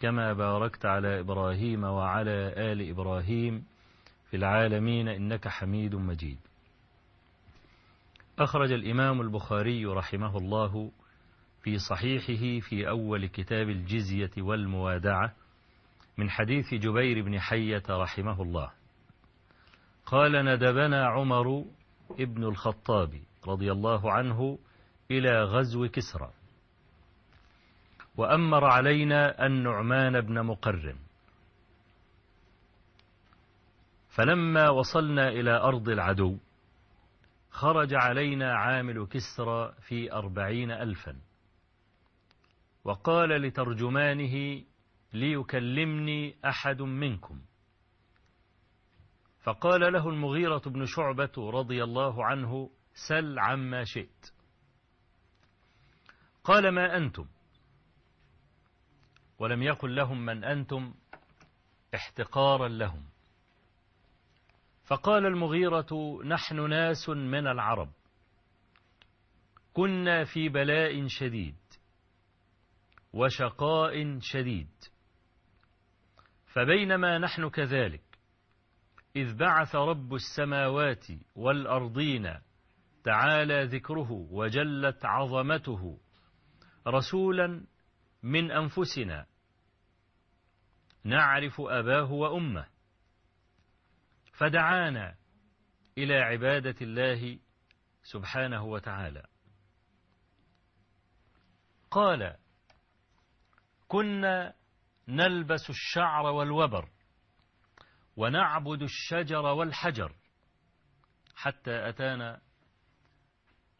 كما باركت على إبراهيم وعلى آل إبراهيم في العالمين إنك حميد مجيد. أخرج الإمام البخاري رحمه الله في صحيحه في أول كتاب الجزية والموادعة من حديث جبير بن حية رحمه الله. قال ندبنا عمر ابن الخطاب رضي الله عنه إلى غزو كسرى. وأمر علينا النعمان بن مقرن. فلما وصلنا إلى أرض العدو خرج علينا عامل كسرى في أربعين ألفا. وقال لترجمانه ليكلمني أحد منكم. فقال له المغيرة بن شعبة رضي الله عنه سل عما شئت. قال ما أنتم؟ ولم يقل لهم من أنتم احتقارا لهم. فقال المغيرة نحن ناس من العرب. كنا في بلاء شديد وشقاء شديد. فبينما نحن كذلك إذ بعث رب السماوات والأرضين تعالى ذكره وجلت عظمته رسولا من أنفسنا. نعرف أباه وأمه. فدعانا إلى عبادة الله سبحانه وتعالى. قال كنا نلبس الشعر والوبر ونعبد الشجر والحجر حتى أتانا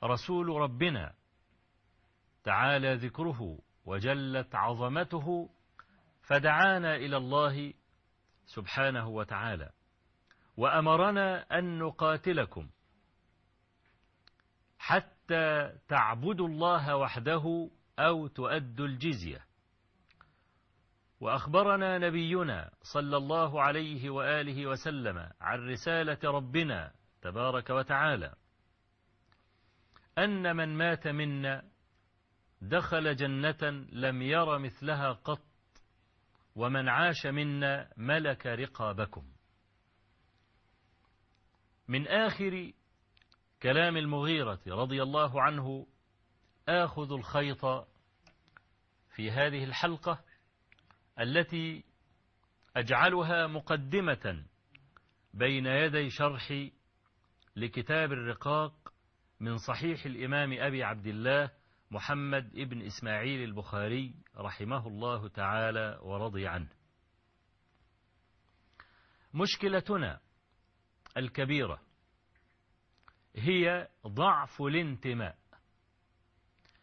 رسول ربنا. تعالى ذكره وجلت عظمته فدعانا إلى الله سبحانه وتعالى وأمرنا أن نقاتلكم حتى تعبدوا الله وحده أو تؤدوا الجزية. وأخبرنا نبينا صلى الله عليه وآله وسلم عن رسالة ربنا تبارك وتعالى أن من مات منا دخل جنة لم ير مثلها قط ومن عاش منا ملك رقابكم. من آخر كلام المغيرة رضي الله عنه آخذ الخيط في هذه الحلقة التي أجعلها مقدمة بين يدي شرح لكتاب الرقاق من صحيح الإمام أبي عبد الله محمد ابن إسماعيل البخاري رحمه الله تعالى ورضي عنه. مشكلتنا الكبيرة هي ضعف الانتماء.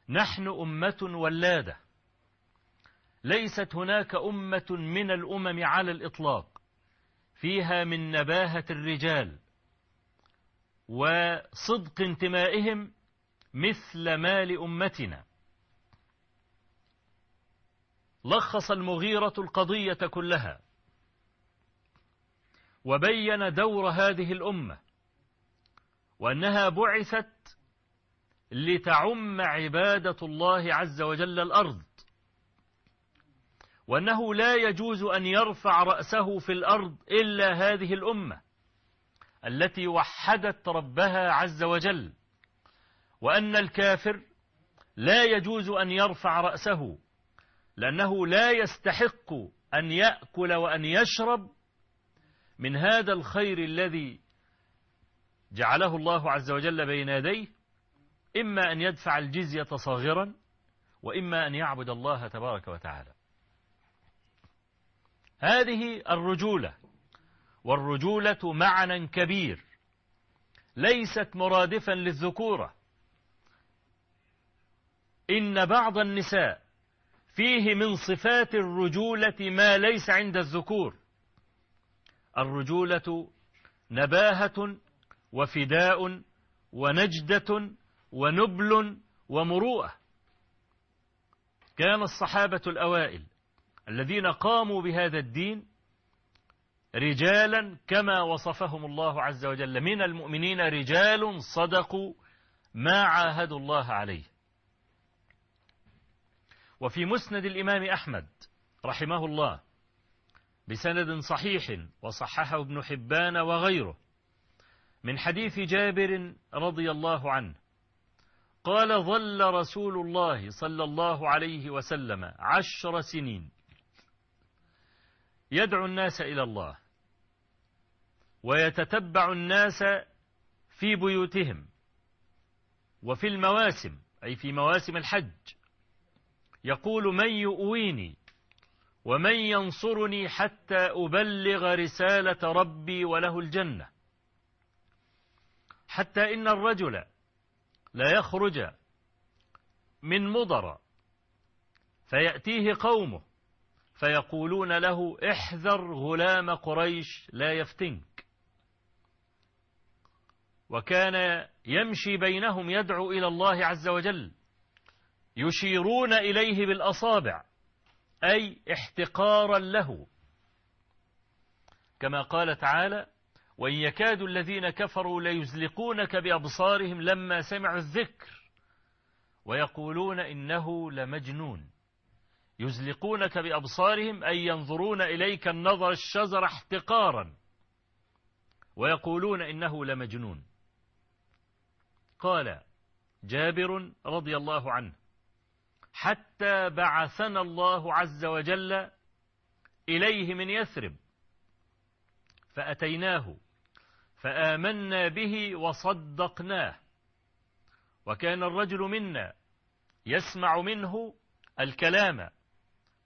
نحن أمة ولادة. ليست هناك أمة من الأمم على الإطلاق. فيها من نباهة الرجال وصدق انتمائهم مثل ما لأمتنا لخص المغيرة القضية كلها. وبين دور هذه الأمة. وأنها بعثت لتعم عبادة الله عز وجل الأرض. وأنه لا يجوز أن يرفع رأسه في الأرض إلا هذه الأمة التي وحدت ربها عز وجل. وأن الكافر لا يجوز أن يرفع رأسه لأنه لا يستحق أن يأكل وأن يشرب من هذا الخير الذي جعله الله عز وجل بين يديه إما أن يدفع الجزية صاغرا وإما أن يعبد الله تبارك وتعالى. هذه الرجولة والرجولة معنى كبير ليست مرادفا للذكورة. إن بعض النساء فيه من صفات الرجولة ما ليس عند الذكور. الرجولة نباهة وفداء ونجدة ونبل ومروءة. كان الصحابة الأوائل الذين قاموا بهذا الدين رجالا كما وصفهم الله عز وجل. من المؤمنين رجال صدقوا ما عاهدوا الله عليه. وفي مسند الإمام أحمد رحمه الله بسند صحيح وصححه ابن حبان وغيره من حديث جابر رضي الله عنه قال ظل رسول الله صلى الله عليه وسلم عشر سنين يدعو الناس إلى الله ويتتبع الناس في بيوتهم وفي المواسم أي في مواسم الحج. يقول من يؤويني ومن ينصرني حتى أبلغ رسالة ربي وله الجنة. حتى إن الرجل لا يخرج من مضر فيأتيه قومه فيقولون له احذر غلام قريش لا يفتنك. وكان يمشي بينهم يدعو إلى الله عز وجل. يشيرون إليه بالأصابع أي احتقارا له. كما قال تعالى وإن يكاد الذين كفروا ليزلقونك بأبصارهم لما سمعوا الذكر ويقولون إنه لمجنون. يزلقونك بأبصارهم أي ينظرون إليك النظر الشزر احتقارا ويقولون إنه لمجنون. قال جابر رضي الله عنه حتى بعثنا الله عز وجل إليه من يثرب فأتيناه فآمنا به وصدقناه. وكان الرجل منا يسمع منه الكلام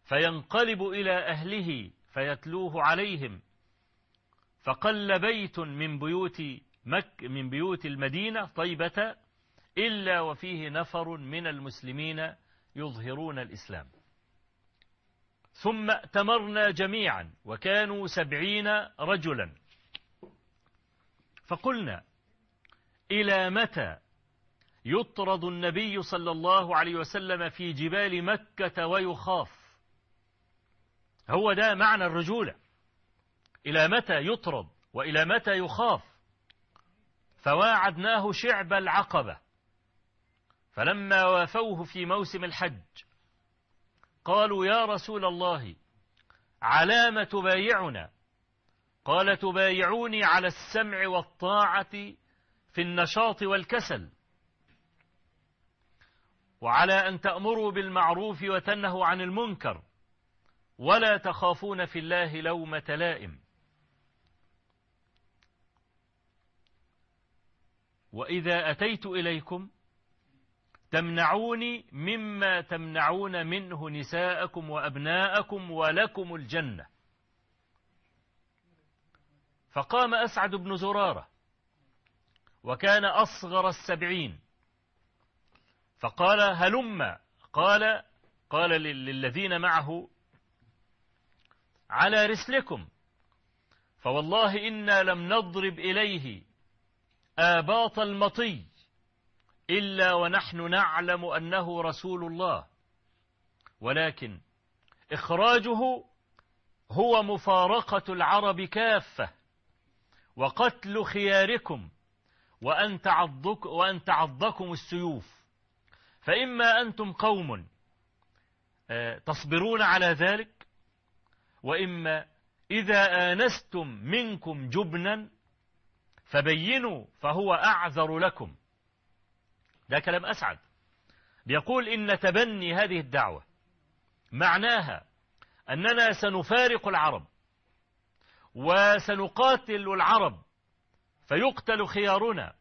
فينقلب إلى أهله فيتلوه عليهم. فقل بيت من بيوت مك من بيوت المدينة طيبة إلا وفيه نفر من المسلمين يظهرون الإسلام. ثم ائتمرنا جميعا وكانوا سبعين رجلا. فقلنا إلى متى يطرد النبي صلى الله عليه وسلم في جبال مكة ويخاف؟ هو ده معنى الرجولة. إلى متى يطرد وإلى متى يخاف؟ فواعدناه شعب العقبة. فلما وافوه في موسم الحج قالوا يا رسول الله علام تبايعنا؟ قال تبايعوني على السمع والطاعة في النشاط والكسل. وعلى أن تأمروا بالمعروف وتنهوا عن المنكر ولا تخافون في الله لومة لائم. وإذا أتيت إليكم تمنعوني مما تمنعون منه نساءكم وأبناءكم ولكم الجنة. فقام أسعد بن زرارة وكان أصغر السبعين. فقال هلم قال قال للذين معه على رسلكم. فوالله إنا لم نضرب إليه آباط المطي. إلا ونحن نعلم أنه رسول الله. ولكن إخراجه هو مفارقة العرب كافة وقتل خياركم وأن, تعضك وأن تعضكم السيوف. فإما أنتم قوم آه، تصبرون على ذلك وإما إذا آنستم منكم جبنا فبينوا فهو أعذر لكم. ده كلام أسعد. بيقول إن تبني هذه الدعوة معناها أننا سنفارق العرب وسنقاتل العرب فيقتل خيارنا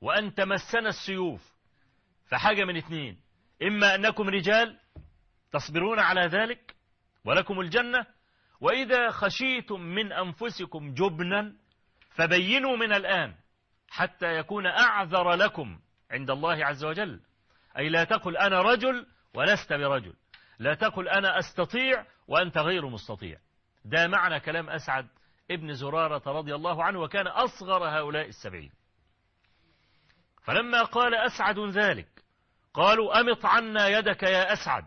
وأن تمسنا السيوف. فحاجة من اثنين إما أنكم رجال تصبرون على ذلك ولكم الجنة وإذا خشيتم من أنفسكم جبنا فبينوا من الآن حتى يكون أعذر لكم عند الله عز وجل. أي لا تقل أنا رجل ولست برجل. لا تقل أنا أستطيع وأنت غير مستطيع. ده معنى كلام أسعد ابن زرارة رضي الله عنه وكان أصغر هؤلاء السبعين. فلما قال أسعد ذلك قالوا أمط عنا يدك يا أسعد.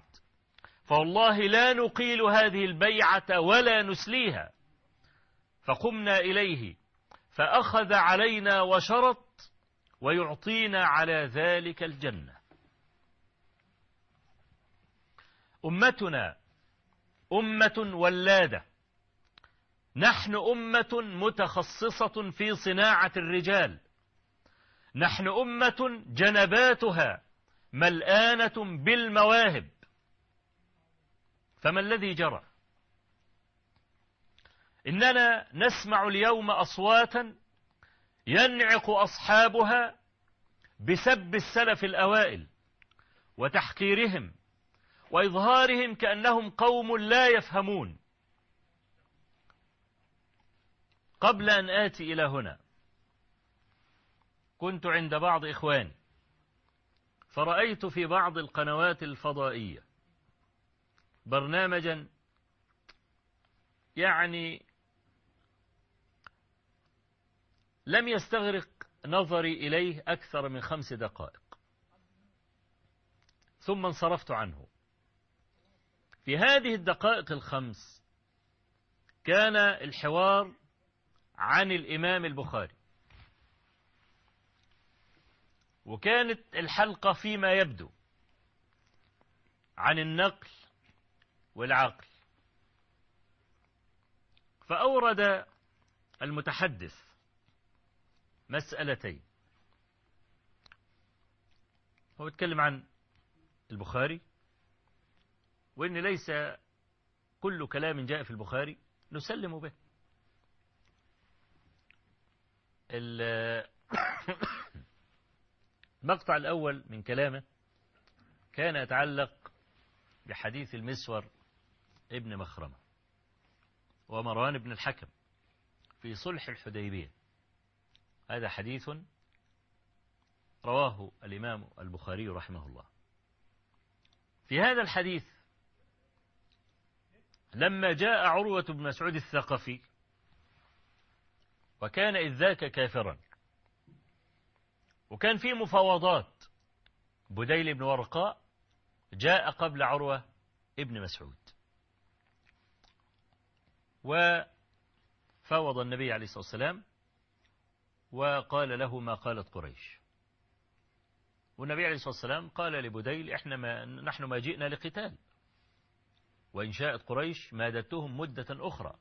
فوالله لا نقيل هذه البيعة ولا نسليها. فقمنا إليه فأخذ علينا وشرط ويعطينا على ذلك الجنة. أمتنا أمة ولادة. نحن أمة متخصصة في صناعة الرجال. نحن أمة جنباتها ملآنة بالمواهب. فما الذي جرى؟ إننا نسمع اليوم أصواتا ينعق أصحابها بسب السلف الأوائل وتحقيرهم وإظهارهم كأنهم قوم لا يفهمون. قبل أن آتي إلى هنا كنت عند بعض إخواني فرأيت في بعض القنوات الفضائية برنامجا يعني لم يستغرق نظري إليه أكثر من خمس دقائق. ثم انصرفت عنه. في هذه الدقائق الخمس كان الحوار عن الإمام البخاري. وكانت الحلقة فيما يبدو عن النقل والعقل. فأورد المتحدث مسألتين. هو بيتكلم عن البخاري وإن ليس كل كلام جاء في البخاري نسلم به. المقطع الأول من كلامه كان يتعلق بحديث المسور ابن مخرمة ومروان بن الحكم في صلح الحديبية. هذا حديث رواه الإمام البخاري رحمه الله. في هذا الحديث لما جاء عروة بن مسعود الثقفي وكان إذ ذاك كافرا وكان في مفاوضات بديل بن ورقاء جاء قبل عروة ابن مسعود. وفاوض النبي عليه الصلاة والسلام وقال له ما قالت قريش. والنبي عليه الصلاة والسلام قال لبديل إحنا ما نحن ما جئنا لقتال. وإن شاءت قريش مادتهم مدة أخرى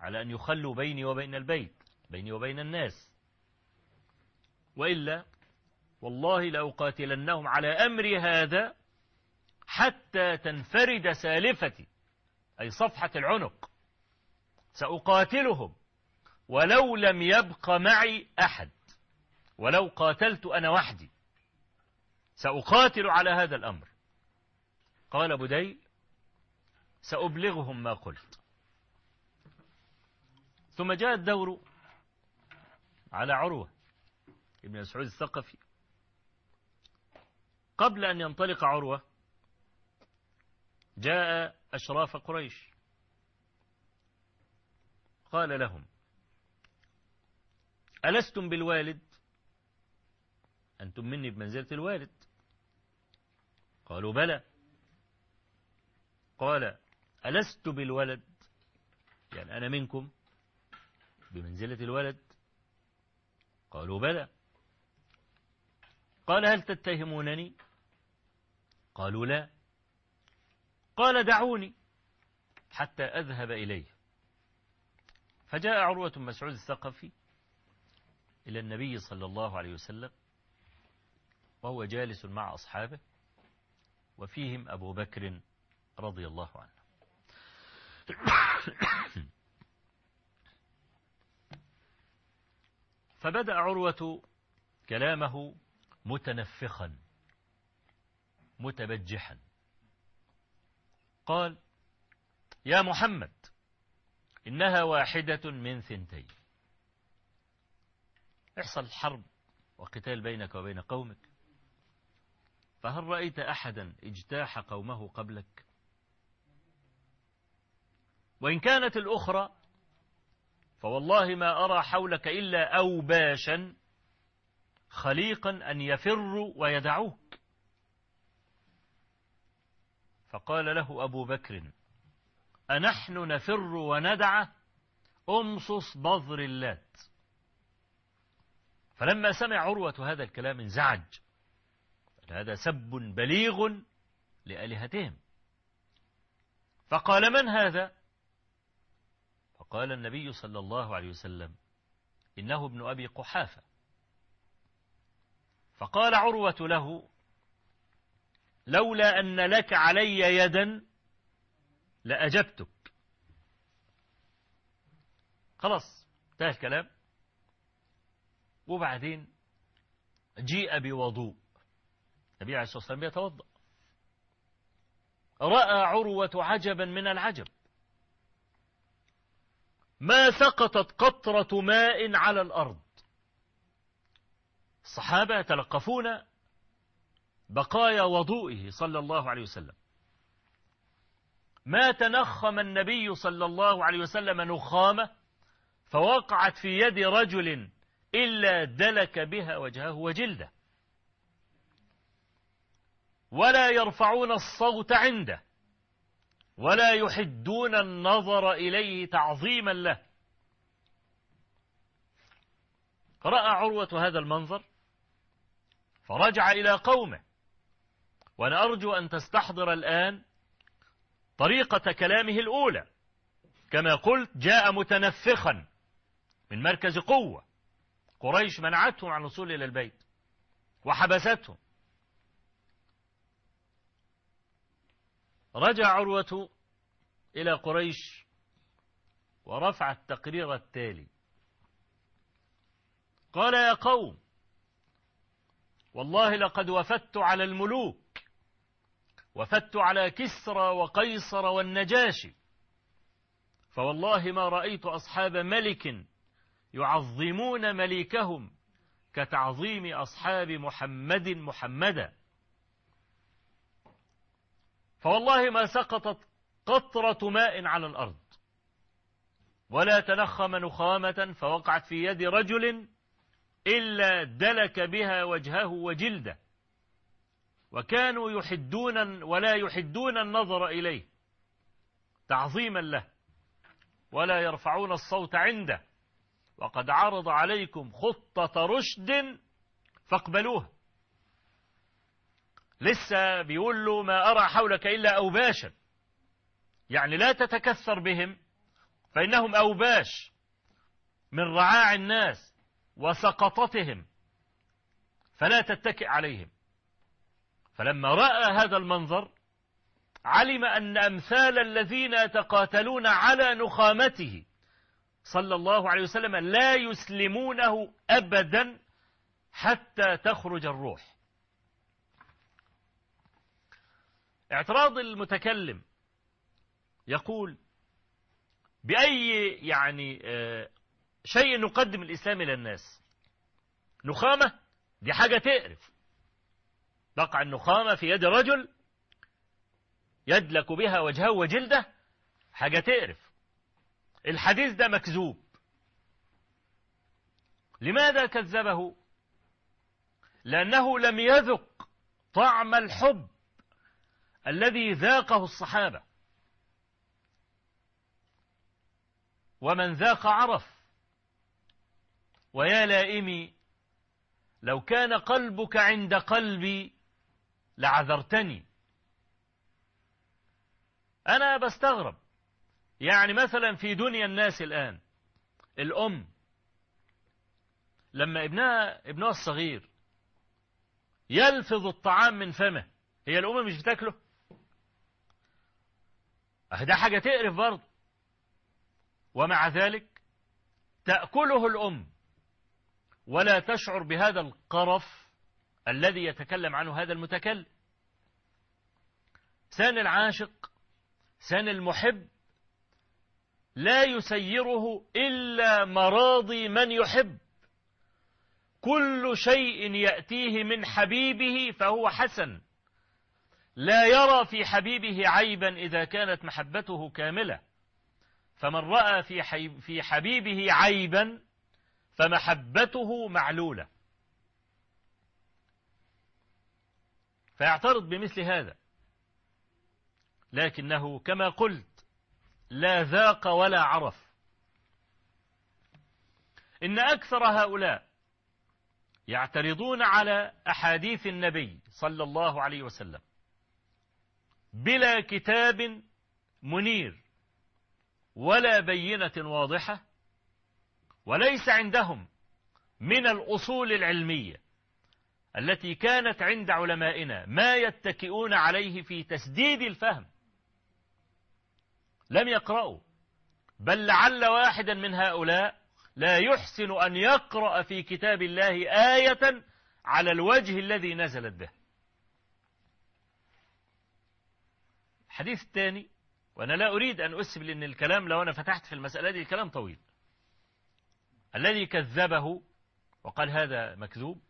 على أن يخلوا بيني وبين البيت بيني وبين الناس. وإلا والله لأقاتلنهم على أمر هذا حتى تنفرد سالفتي أي صفحة العنق. سأقاتلهم. ولو لم يبق معي أحد. ولو قاتلت أنا وحدي. سأقاتل على هذا الأمر. قال بديل سأبلغهم ما قلت. ثم جاء الدور على عروة ابن مسعود الثقفي. قبل أن ينطلق عروة جاء أشراف قريش. قال لهم ألستم بالوالد؟ أنتم مني بمنزلة الوالد. قالوا بلى. قال ألست بالولد؟ يعني أنا منكم بمنزلة الولد. قالوا بلى. قال هل تتهمونني؟ قالوا لا. قال دعوني حتى أذهب إليه. فجاء عروة مسعود الثقفي إلى النبي صلى الله عليه وسلم وهو جالس مع أصحابه وفيهم أبو بكر رضي الله عنه. فبدأ عروة كلامه متنفخا متبجحا. قال يا محمد إنها واحدة من ثنتين. يحصل حرب وقتال بينك وبين قومك. فهل رأيت أحدا اجتاح قومه قبلك؟ وإن كانت الأخرى فوالله ما أرى حولك إلا أوباشا خليقا أن يفروا ويدعوك. فقال له أبو بكر أنحن نفر وندع أمصص بظر اللات. فلما سمع عروة هذا الكلام انزعج. هذا سب بليغ لآلهتهم. فقال من هذا؟ فقال النبي صلى الله عليه وسلم إنه ابن أبي قحافة. فقال عروة له لولا أن لك علي يدا لأجبتك. خلاص انتهى الكلام. وبعدين جيء بوضوء. النبي عليه الصلاة والسلام يتوضأ رأى عروة عجبا من العجب. ما سقطت قطرة ماء على الأرض. الصحابة يتلقفون بقايا وضوئه صلى الله عليه وسلم. ما تنخم النبي صلى الله عليه وسلم نخامة فوقعت في يد رجل إلا دلك بها وجهه وجلده. ولا يرفعون الصوت عنده. ولا يحدون النظر إليه تعظيما له. رأى عروة هذا المنظر فرجع إلى قومه. وأنا أرجو أن تستحضر الآن طريقة كلامه الأولى. كما قلت جاء متنفخا من مركز قوة. قريش منعتهم عن الوصول إلى البيت وحبستهم. رجع عروة إلى قريش ورفع التقرير التالي. قال يا قوم والله لقد وفدت على الملوك وفدت على كسرى وقيصر والنجاشي فوالله ما رأيت أصحاب ملك يعظمون مليكهم كتعظيم أصحاب محمد محمدا. فوالله ما سقطت قطرة ماء على الأرض ولا تنخم نخامة فوقعت في يد رجل إلا دلك بها وجهه وجلده. وكانوا يحدون ولا يحدون النظر إليه تعظيما له ولا يرفعون الصوت عنده. وقد عرض عليكم خطة رشد فاقبلوها. لسه بيقول له ما أرى حولك إلا أوباشا. يعني لا تتكثر بهم فإنهم أوباش من رعاع الناس وسقطتهم فلا تتكئ عليهم. فلما رأى هذا المنظر علم أن أمثال الذين يتقاتلون على نخامته صلى الله عليه وسلم لا يسلمونه أبدا حتى تخرج الروح. اعتراض المتكلم يقول بأي يعني شيء نقدم الإسلام إلى الناس؟ نخامة؟ دي حاجة تقرف. تقع النخامة في يد رجل يدلك بها وجهه وجلده حاجة تقرف. الحديث ده مكذوب. لماذا كذبه؟ لأنه لم يذق طعم الحب الذي ذاقه الصحابة. ومن ذاق عرف ويا لائمي لو كان قلبك عند قلبي لعذرتني. أنا بستغرب. يعني مثلا في دنيا الناس الآن الأم لما ابنها ابنها الصغير يلفظ الطعام من فمه هي الأم مش بتاكله؟ ده حاجة تقرف برضه. ومع ذلك تأكله الأم ولا تشعر بهذا القرف الذي يتكلم عنه هذا المتكلم. سان العاشق سان المحب لا يسيره إلا مراضي من يحب. كل شيء يأتيه من حبيبه فهو حسن. لا يرى في حبيبه عيبا إذا كانت محبته كاملة. فمن رأى في, حبيبه عيبا فمحبته معلولة. فيعترض بمثل هذا. لكنه كما قلت لا ذاق ولا عرف. إن أكثر هؤلاء يعترضون على أحاديث النبي صلى الله عليه وسلم بلا كتاب منير ولا بينة واضحة وليس عندهم من الأصول العلمية التي كانت عند علمائنا ما يتكئون عليه في تسديد الفهم لم يقرأوا. بل لعل واحدا من هؤلاء لا يحسن أن يقرأ في كتاب الله آية على الوجه الذي نزلت به. الحديث الثاني وأنا لا أريد أن أسب لأن الكلام لو أنا فتحت في المسألة دي الكلام طويل. الذي كذبه وقال هذا مكذوب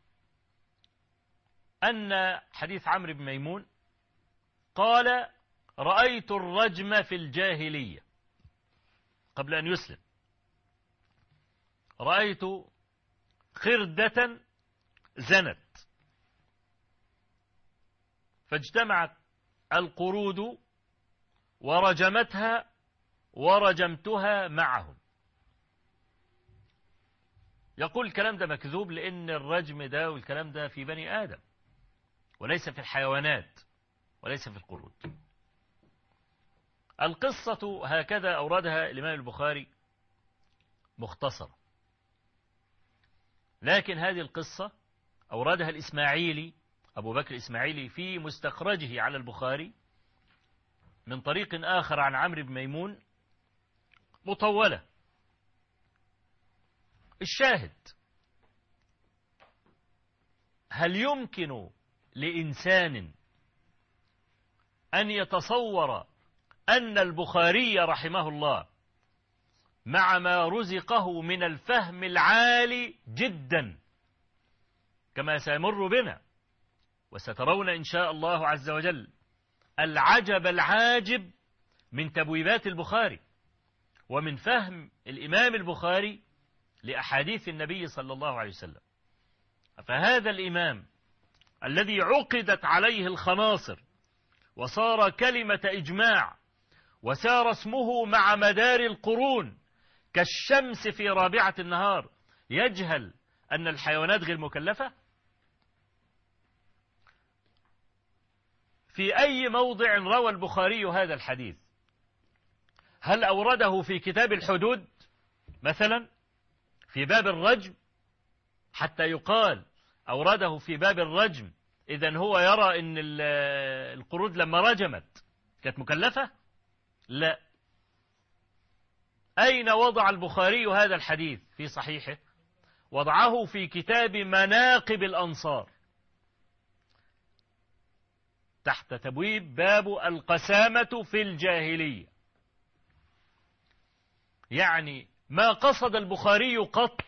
أن حديث عمرو بن ميمون قال رأيت الرجم في الجاهلية قبل أن يسلم. رأيت خردة زنت. فاجتمعت القرود ورجمتها ورجمتها معهم. يقول الكلام ده مكذوب لأن الرجم ده والكلام ده في بني آدم وليس في الحيوانات وليس في القرود. القصة هكذا أوردها الإمام البخاري مختصر لكن هذه القصة أوردها الإسماعيلي أبو بكر الإسماعيلي في مستخرجه على البخاري من طريق آخر عن عمرو بن ميمون مطولة. الشاهد هل يمكن لإنسان أن يتصور أن البخاري رحمه الله مع ما رزقه من الفهم العالي جدا كما سيمر بنا وسترون إن شاء الله عز وجل العجب العاجب من تبويبات البخاري ومن فهم الإمام البخاري لأحاديث النبي صلى الله عليه وسلم. فهذا الإمام الذي عقدت عليه الخناصر وصار كلمة إجماع وسار اسمه مع مدار القرون كالشمس في رابعة النهار. يجهل أن الحيوانات غير مكلفة؟ في أي موضع روى البخاري هذا الحديث؟ هل أورده في كتاب الحدود مثلا؟ في باب الرجم؟ حتى يقال أورده في باب الرجم. إذا هو يرى أن القرود لما رجمت كانت مكلفة؟ لا. أين وضع البخاري هذا الحديث في صحيحه؟ وضعه في كتاب مناقب الأنصار. تحت تبويب باب القسامة في الجاهلية. يعني ما قصد البخاري قط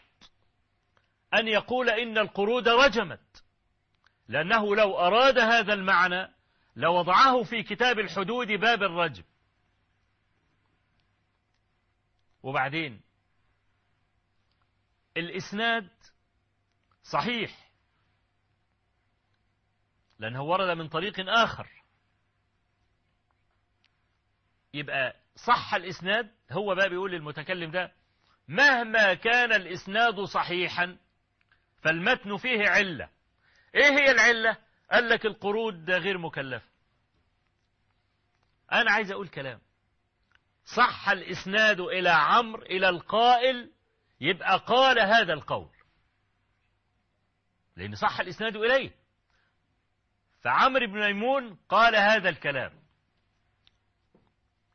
أن يقول إن القرود رجمت. لأنه لو أراد هذا المعنى لوضعه في كتاب الحدود باب الرجم. وبعدين الإسناد صحيح لأنه ورد من طريق آخر. يبقى صح الإسناد هو بقى بيقول للمتكلم ده مهما كان الإسناد صحيحا فالمتن فيه علة. إيه هي العلة؟ قال لك القرود ده غير مكلف. أنا عايز أقول كلام. صح الإسناد إلى عمرو إلى القائل يبقى قال هذا القول. لأن صح الإسناد إليه. فعمرو بن ميمون قال هذا الكلام.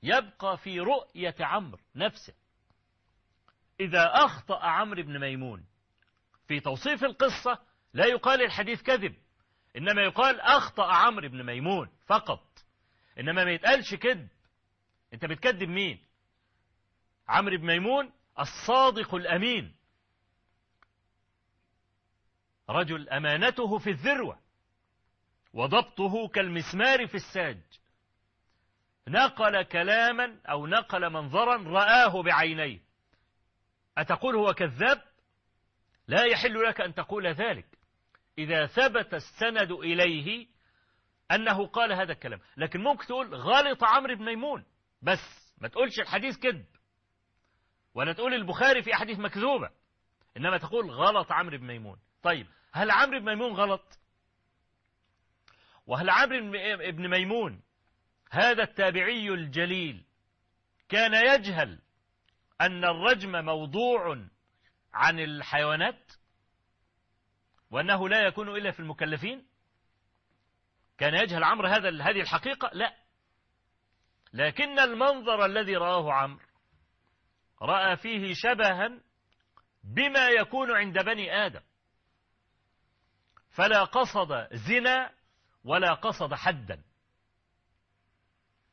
يبقى في رؤية عمرو نفسه. إذا أخطأ عمرو بن ميمون في توصيف القصة لا يقال الحديث كذب. إنما يقال أخطأ عمرو بن ميمون فقط. إنما ما يتقالش كذب. أنت بتكذب مين؟ عمرو بن ميمون الصادق الأمين. رجل أمانته في الذروة وضبطه كالمسمار في الساج. نقل كلاما أو نقل منظرا رآه بعينيه. أتقول هو كذاب؟ لا يحل لك أن تقول ذلك. إذا ثبت السند إليه أنه قال هذا الكلام. لكن ممكن تقول غلط عمرو بن ميمون. بس ما تقولش الحديث كذب ولا تقول البخاري في أحاديث مكذوبة إنما تقول غلط عمرو بن ميمون. طيب هل عمرو بن ميمون غلط؟ وهل عمرو بن ميمون هذا التابعي الجليل كان يجهل أن الرجم موضوع عن الحيوانات وأنه لا يكون إلا في المكلفين؟ كان يجهل عمرو هذا هذه الحقيقة؟ لا. لكن المنظر الذي رآه عمرو رأى فيه شبها بما يكون عند بني آدم. فلا قصد زنا ولا قصد حدا.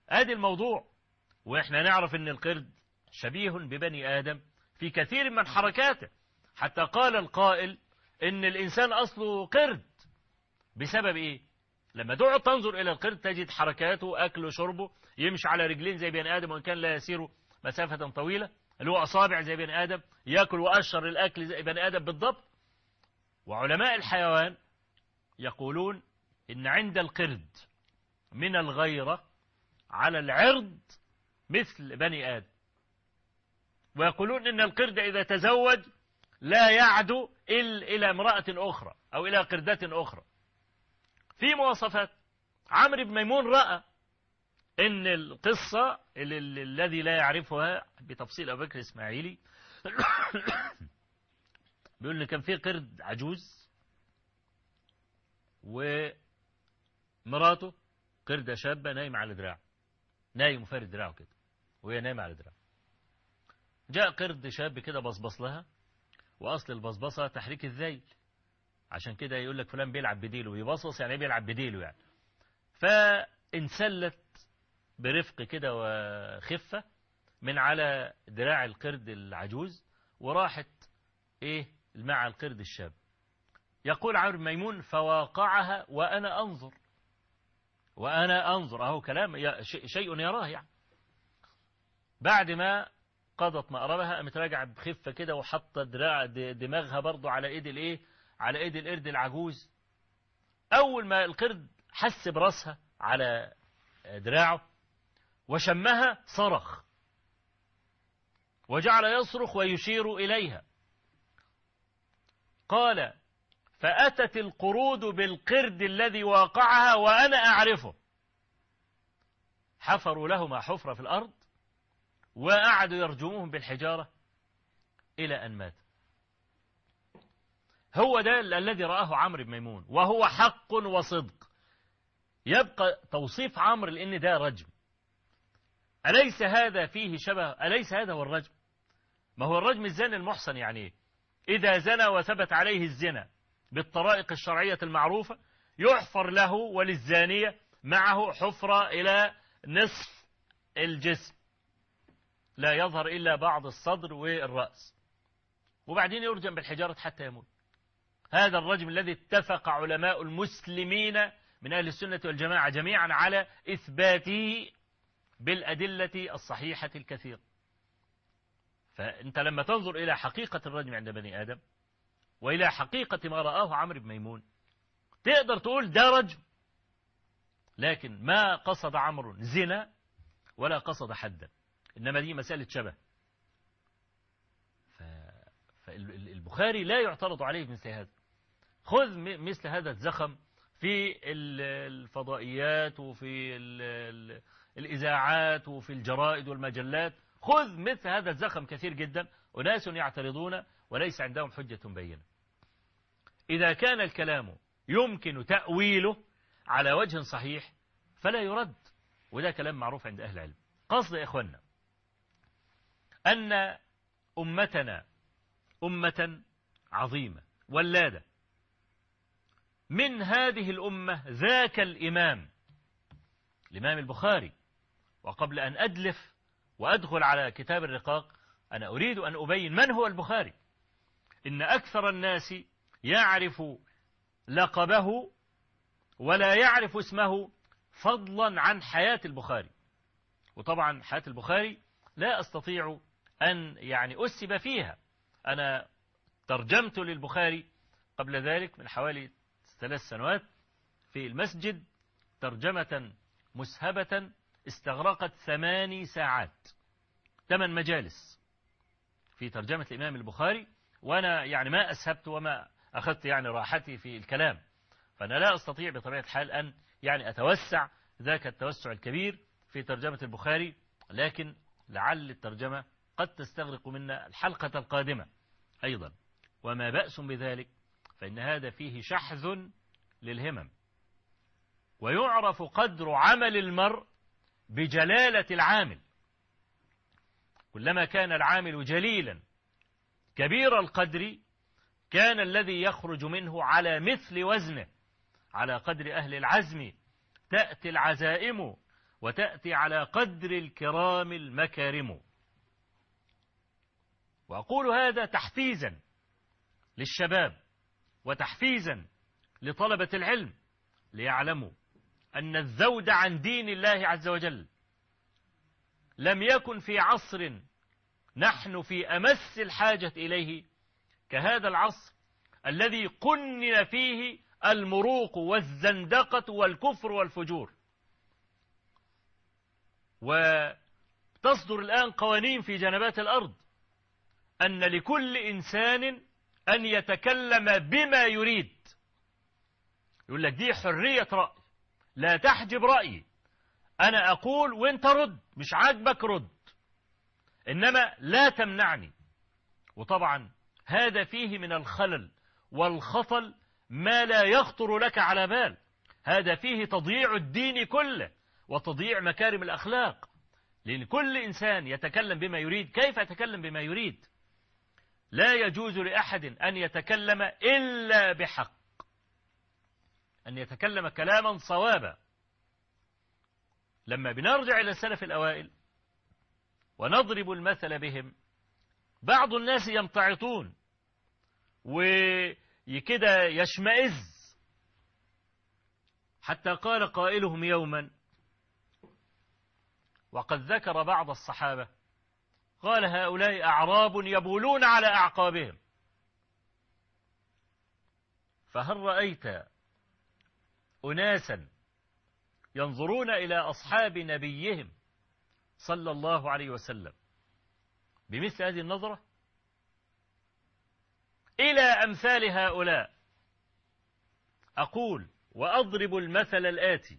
آدي الموضوع وإحنا نعرف إن القرد شبيه ببني آدم في كثير من حركاته. حتى قال القائل إن الإنسان أصله قرد. بسبب إيه؟ لما تقعد تنظر إلى القرد تجد حركاته أكله شربه يمشي على رجلين زي بني آدم وإن كان لا يسير مسافة طويلة اللي هو أصابع زي بني آدم يأكل وأشر الأكل زي بني آدم بالضبط. وعلماء الحيوان يقولون إن عند القرد من الغيرة على العرض مثل بني آدم. ويقولون إن القرد إذا تزوج لا يعدو إلا إلى امرأة أخرى أو إلى قردة أخرى. في مواصفات. عمرو بن ميمون رأى إن القصة الذي لا يعرفها بتفصيل أبو بكر الإسماعيلي بيقول إن كان في قرد عجوز ومراته قردة شابة نايمة على دراعه. نايم وفارد دراعه كده. وهي نايمة على دراعه. جاء قرد شاب كده بصبص لها. وأصل البصبصة تحريك الذيل. عشان كده يقول لك فلان بيلعب بديله ويبصص يعني بيلعب بديله يعني. فانسلت برفق كده وخفة من على دراع القرد العجوز وراحت إيه مع القرد الشاب. يقول عمرو ميمون فواقعها وأنا أنظر. وأنا أنظر. أهو كلام شيء يراه يعني. بعد ما قضت مأربها قامت راجعة بخفة كده وحط دراع دماغها برضو على إيد الإيه؟ على ايد القرد العجوز. اول ما القرد حس براسها على دراعه وشمها صرخ وجعل يصرخ ويشير إليها. قال فأتت القرود بالقرد الذي واقعها وأنا أعرفه. حفروا لهما حفرة في الأرض وقعدوا يرجموهم بالحجارة إلى أن مات هو ده الذي رآه عمرو بن ميمون وهو حق وصدق. يبقى توصيف عمرو لأن ده رجم. أليس هذا فيه شبه أليس هذا هو الرجم؟ ما هو الرجم الزاني المحصن يعني إيه؟ إذا زنى وثبت عليه الزنا بالطرائق الشرعية المعروفة يحفر له وللزانية معه حفرة إلى نصف الجسم. لا يظهر إلا بعض الصدر والرأس. وبعدين يرجم بالحجارة حتى يموت. هذا الرجم الذي اتفق علماء المسلمين من أهل السنة والجماعة جميعا على إثباته بالأدلة الصحيحة الكثيرة فأنت لما تنظر إلى حقيقة الرجم عند بني آدم وإلى حقيقة ما رآه عمرو بن ميمون تقدر تقول ده رجم. لكن ما قصد عمرو زنا ولا قصد حدا إنما دي مسألة شبه. فالبخاري لا يعترض عليه مثل هذا. خذ مثل هذا الزخم في الفضائيات وفي الإذاعات وفي الجرائد والمجلات. خذ مثل هذا الزخم كثير جدا. أناس يعترضون وليس عندهم حجة بينة. إذا كان الكلام يمكن تأويله على وجه صحيح فلا يرد. وده كلام معروف عند أهل العلم. قصد يا إخوانا أن أمتنا أمة عظيمة ولادة. من هذه الأمة ذاك الإمام الإمام البخاري. وقبل أن أدلف وأدخل على كتاب الرقاق أنا أريد أن أبين من هو البخاري. إن أكثر الناس يعرف لقبه ولا يعرف اسمه فضلا عن حياة البخاري. وطبعا حياة البخاري لا أستطيع أن يعني أسب فيها. أنا ترجمت للبخاري قبل ذلك من حوالي ثلاث سنوات في المسجد ترجمة مسهبة استغرقت ثماني ساعات. ثمان مجالس في ترجمة الإمام البخاري وأنا يعني ما أسهبت وما أخذت يعني راحتي في الكلام. فأنا لا أستطيع بطبيعة الحال أن يعني أتوسع ذاك التوسع الكبير في ترجمة البخاري لكن لعل الترجمة قد تستغرق منا الحلقة القادمة أيضا. وما بأس بذلك فإن هذا فيه شحذ للهمم. ويعرف قدر عمل المرء بجلالة العامل. كلما كان العامل جليلا كبير القدر كان الذي يخرج منه على مثل وزنه على قدر أهل العزم تأتي العزائم وتأتي على قدر الكرام المكارم. وأقول هذا تحفيزا للشباب وتحفيزا لطلبة العلم ليعلموا أن الذود عن دين الله عز وجل لم يكن في عصر نحن في أمس الحاجة إليه كهذا العصر الذي قنن فيه المروق والزندقة والكفر والفجور. وتصدر الآن قوانين في جنبات الأرض أن لكل إنسان أن يتكلم بما يريد. يقول لك دي حرية رأي لا تحجب رأيي. أنا أقول وأنت رد مش عاجبك رد. إنما لا تمنعني. وطبعا هذا فيه من الخلل والخطل ما لا يخطر لك على بال. هذا فيه تضييع الدين كله وتضييع مكارم الأخلاق. لأن كل إنسان يتكلم بما يريد كيف يتكلم بما يريد؟ لا يجوز لأحد أن يتكلم إلا بحق. أن يتكلم كلاما صوابا. لما بنرجع إلى السلف الأوائل ونضرب المثل بهم بعض الناس يمتعطون وكده يشمئز. حتى قال قائلهم يوما وقد ذكر بعض الصحابة قال هؤلاء أعراب يبولون على أعقابهم. فهل رأيت أناسا ينظرون إلى أصحاب نبيهم صلى الله عليه وسلم بمثل هذه النظرة؟ إلى أمثال هؤلاء أقول وأضرب المثل الآتي.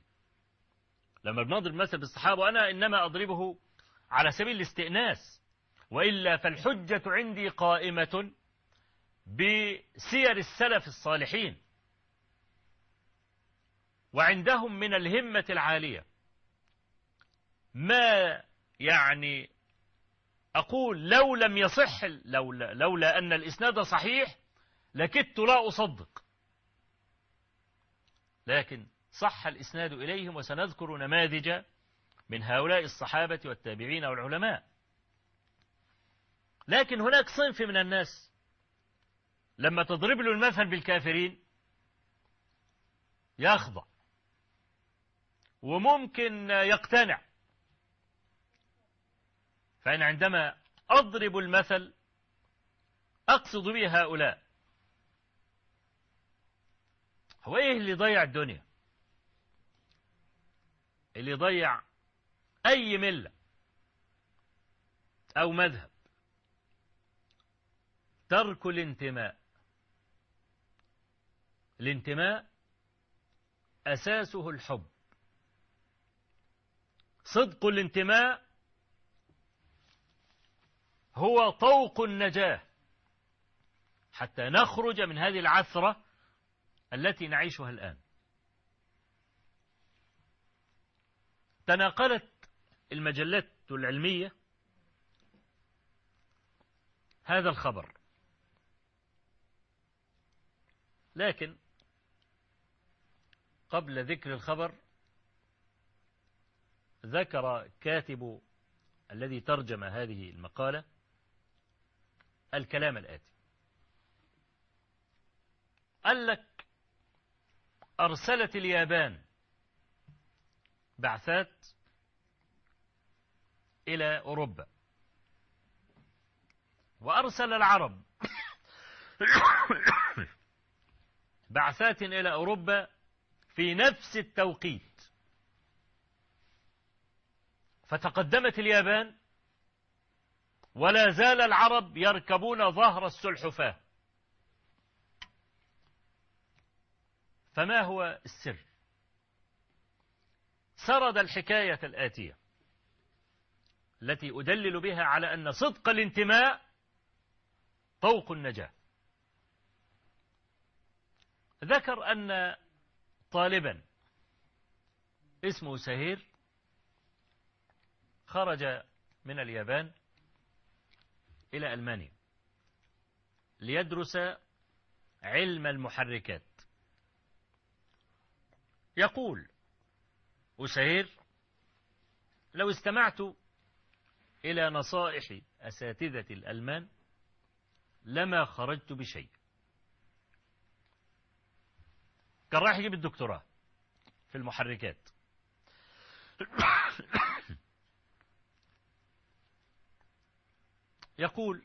لما بنضرب مثل بالصحابة وأنا إنما أضربه على سبيل الاستئناس. وإلا فالحجة عندي قائمة بسير السلف الصالحين وعندهم من الهمة العالية. ما يعني أقول لو لم يصح لولا, لولا أن الإسناد صحيح لكدت لا أصدق. لكن صح الإسناد إليهم وسنذكر نماذج من هؤلاء الصحابة والتابعين والعلماء. لكن هناك صنف من الناس لما تضرب له المثل بالكافرين يخضع وممكن يقتنع. فإن عندما أضرب المثل أقصد به هؤلاء. هو إيه اللي ضيع الدنيا؟ اللي ضيع أي ملة أو مذهب؟ ترك الانتماء. الانتماء أساسه الحب. صدق الانتماء هو طوق النجاة. حتى نخرج من هذه العثرة التي نعيشها الآن. تناقلت المجلات العلمية هذا الخبر. لكن قبل ذكر الخبر ذكر كاتب الذي ترجم هذه المقالة الكلام الآتي. قال لك أرسلت اليابان بعثات إلى أوروبا وأرسل العرب بعثات إلى أوروبا في نفس التوقيت. فتقدمت اليابان ولا زال العرب يركبون ظهر السلحفاة. فما هو السر؟ سرد الحكاية الآتية التي أدلل بها على أن صدق الانتماء طوق النجاة. ذكر أن طالبا اسمه سهير خرج من اليابان إلى ألمانيا ليدرس علم المحركات. يقول أسير لو استمعت إلى نصائح أساتذة الألمان لما خرجت بشيء. كان رايح يجيب الدكتوراه في المحركات. يقول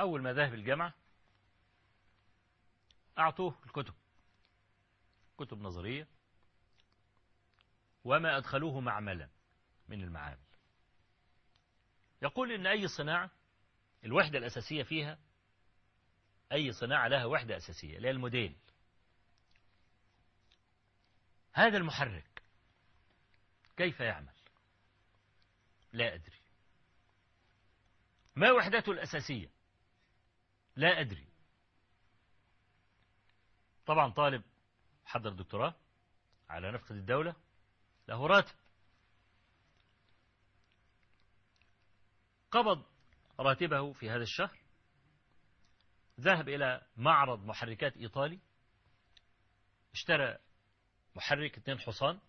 أول ما ذهب الجامعة أعطوه الكتب كتب نظرية وما أدخلوه معملا من المعامل. يقول إن أي صناعة الوحدة الأساسية فيها أي صناعة لها وحدة أساسية اللي هي الموديل. هذا المحرك كيف يعمل؟ لا أدري. ما وحدته الأساسية؟ لا أدري. طبعا طالب حضر دكتوراه على نفقة الدولة له راتب. قبض راتبه في هذا الشهر ذهب إلى معرض محركات إيطالي اشترى محرك اثنين حصان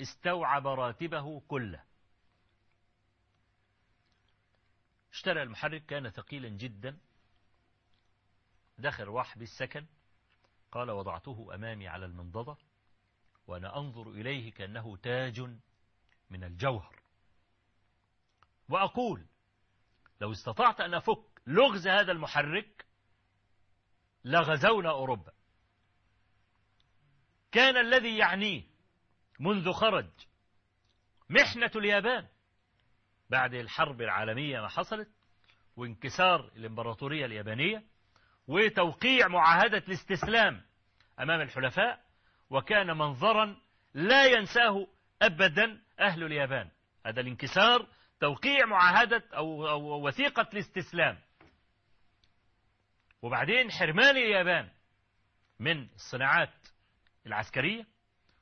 استوعب راتبه كله. اشترى المحرك كان ثقيلا جدا. دخل راح بالسكن قال وضعته أمامي على المنضدة وأنا أنظر إليه كأنه تاج من الجوهر. وأقول لو استطعت أن أفك لغز هذا المحرك لغزونا أوروبا. كان الذي يعنيه منذ خرج محنة اليابان بعد الحرب العالمية ما حصلت وانكسار الإمبراطورية اليابانية وتوقيع معاهدة الاستسلام أمام الحلفاء وكان منظرا لا ينساه أبدا أهل اليابان. هذا الانكسار توقيع معاهدة أو, أو وثيقة الاستسلام. وبعدين حرمان اليابان من الصناعات العسكرية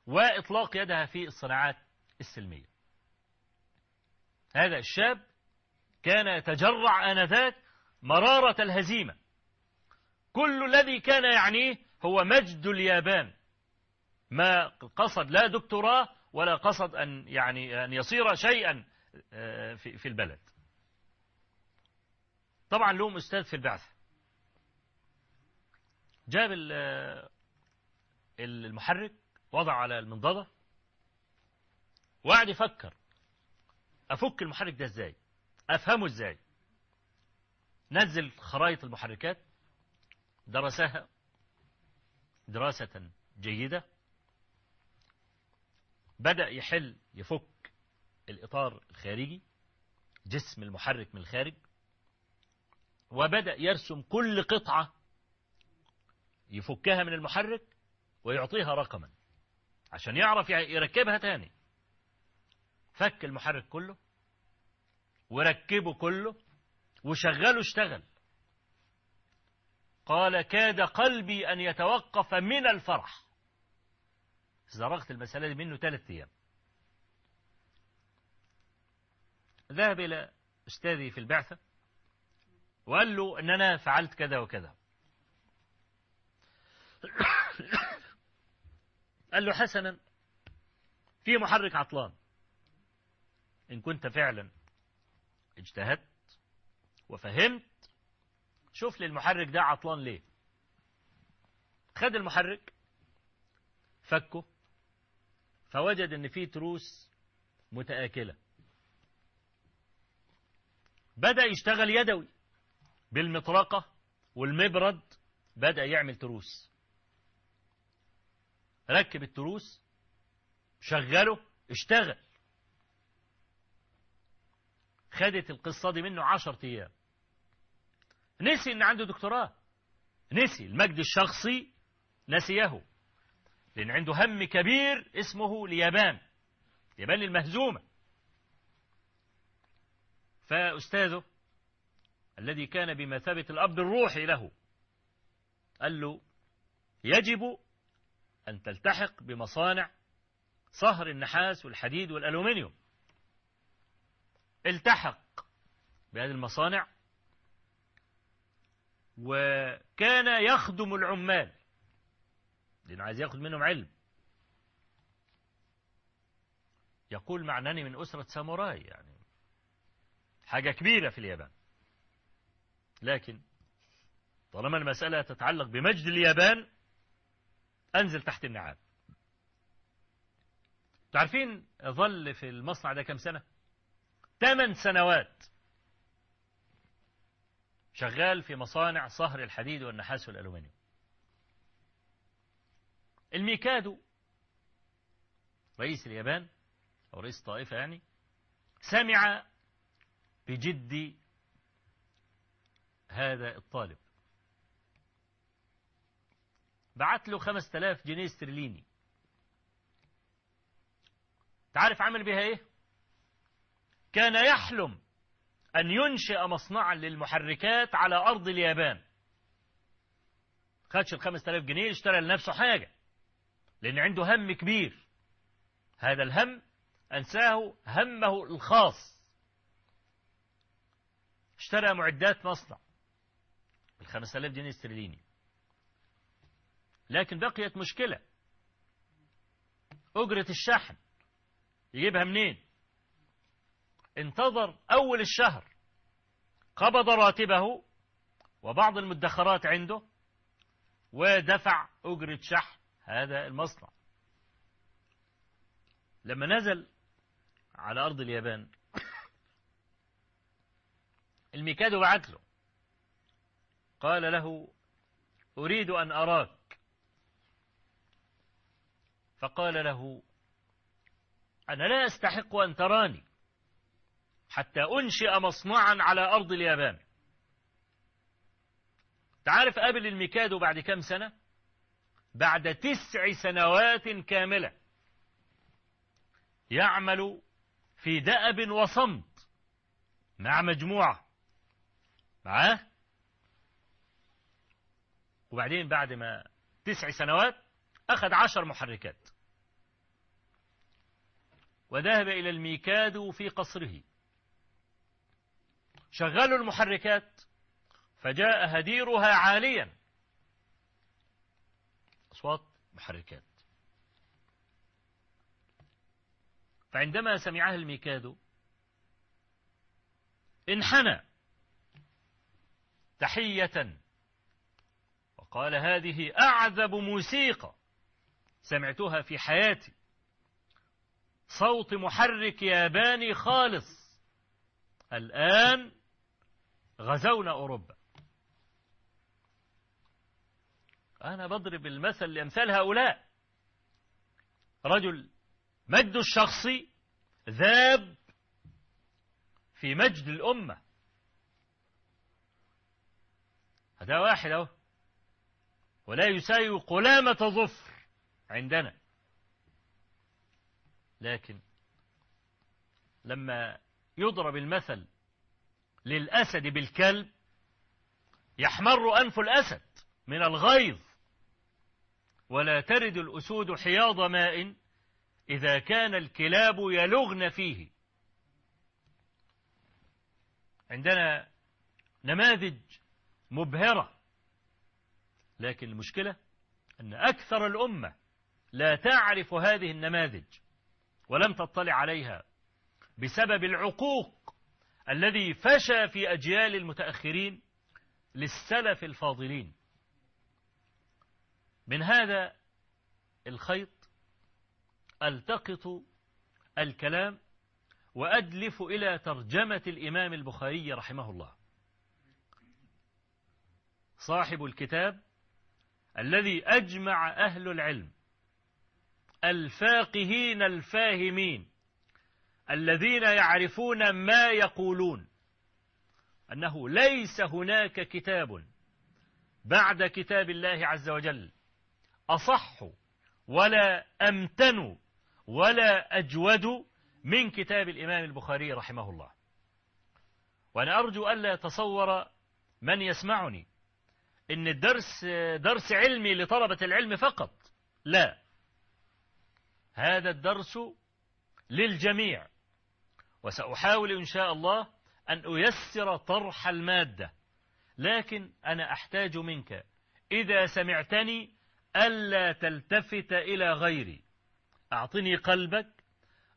وإطلاق يدها في الصناعات السلمية. هذا الشاب كان يتجرع آنذاك مرارة الهزيمة. كل الذي كان يعنيه هو مجد اليابان. ما قصد لا دكتوراه ولا قصد أن يعني أن يصير شيئا في في البلد. طبعا لهم أستاذ في البعثة. جاب المحرك وضع على المنضدة وقعد يفكر أفك المحرك ده إزاي؟ أفهمه إزاي؟ نزل خرائط المحركات درسها دراسة جيدة بدأ يحل يفك الإطار الخارجي جسم المحرك من الخارج وبدأ يرسم كل قطعة يفكها من المحرك ويعطيها رقما عشان يعرف يركبها تاني. فك المحرك كله وركبه كله وشغله اشتغل. قال كاد قلبي أن يتوقف من الفرح. زرغت المسألة دي منه ثلاثة أيام. ذهب إلى أستاذي في البعثة وقال له إن أنا فعلت كذا وكذا. قال له حسنا في محرك عطلان. إن كنت فعلا اجتهدت وفهمت شوف لي المحرك ده عطلان ليه. خد المحرك فكه فوجد إن فيه تروس متآكلة. بدأ يشتغل يدوي بالمطرقة والمبرد بدأ يعمل تروس. ركب التروس شغله اشتغل. خدت القصة دي منه عشر أيام. نسي إن عنده دكتوراه. نسي المجد الشخصي نسيه لأن عنده هم كبير اسمه اليابان اليابان المهزومة. فأستاذه الذي كان بمثابة الأب الروحي له قال له يجب أن تلتحق بمصانع صهر النحاس والحديد والألومنيوم. التحق بهذه المصانع وكان يخدم العمال. لأنه عايز ياخد منهم علم. يقول مع أنني من أسرة ساموراي يعني حاجة كبيرة في اليابان. لكن طالما المسألة تتعلق بمجد اليابان أنزل تحت النعال. تعرفين ظل في المصنع ده كم سنة؟ ثمان سنوات. شغال في مصانع صهر الحديد والنحاس والألومنيوم الميكادو رئيس اليابان أو رئيس الطائفة يعني سمع بجد هذا الطالب. بعت له خمس تلاف جنيه استرليني. تعرف عمل بها إيه؟ كان يحلم أن ينشئ مصنعا للمحركات على أرض اليابان. خدش الخمس تلاف جنيه اشترى لنفسه حاجة لأن عنده هم كبير. هذا الهم أنساه همه الخاص. اشترى معدات مصنع بالخمس آلاف جنيه استرليني. لكن بقيت مشكلة. أجرة الشحن. يجيبها منين؟ انتظر أول الشهر. قبض راتبه وبعض المدخرات عنده ودفع أجرة شحن هذا المصنع. لما نزل على أرض اليابان الميكادو بعت له. قال له أريد أن أراك. فقال له أنا لا أستحق أن تراني حتى أنشئ مصنعا على أرض اليابان. تعرف قابل الميكادو بعد كم سنة؟ بعد تسع سنوات كاملة يعمل في دأب وصمت مع مجموعة. معاه وبعدين بعد ما تسع سنوات أخذ عشر محركات. وذهب إلى الميكادو في قصره. شغلوا المحركات فجاء هديرها عاليا. أصوات محركات. فعندما سمعها الميكادو انحنى تحية. وقال هذه أعذب موسيقى سمعتها في حياتي. صوت محرك ياباني خالص. الآن غزونا أوروبا. أنا بضرب المثل لأمثال هؤلاء. رجل مجد الشخصي ذاب في مجد الأمة. هذا واحد أهو. ولا يساوي قلامة ظفر عندنا. لكن لما يضرب المثل للأسد بالكلب يحمر أنف الأسد من الغيظ ولا ترد الأسود حياض ماء إذا كان الكلاب يلغن فيه. عندنا نماذج مبهرة لكن المشكلة أن أكثر الأمة لا تعرف هذه النماذج. ولم تطلع عليها بسبب العقوق الذي فشى في أجيال المتأخرين للسلف الفاضلين. من هذا الخيط ألتقط الكلام وأدلف إلى ترجمة الإمام البخاري رحمه الله. صاحب الكتاب الذي أجمع أهل العلم الفاقهين الفاهمين الذين يعرفون ما يقولون أنه ليس هناك كتاب بعد كتاب الله عز وجل أصح ولا أمتن ولا أجود من كتاب الإمام البخاري رحمه الله. وأنا أرجو ألا يتصور من يسمعني إن الدرس درس علمي لطلبة العلم فقط لا. هذا الدرس للجميع. وسأحاول إن شاء الله أن أيسر طرح المادة. لكن أنا أحتاج منك إذا سمعتني ألا تلتفت إلى غيري. أعطني قلبك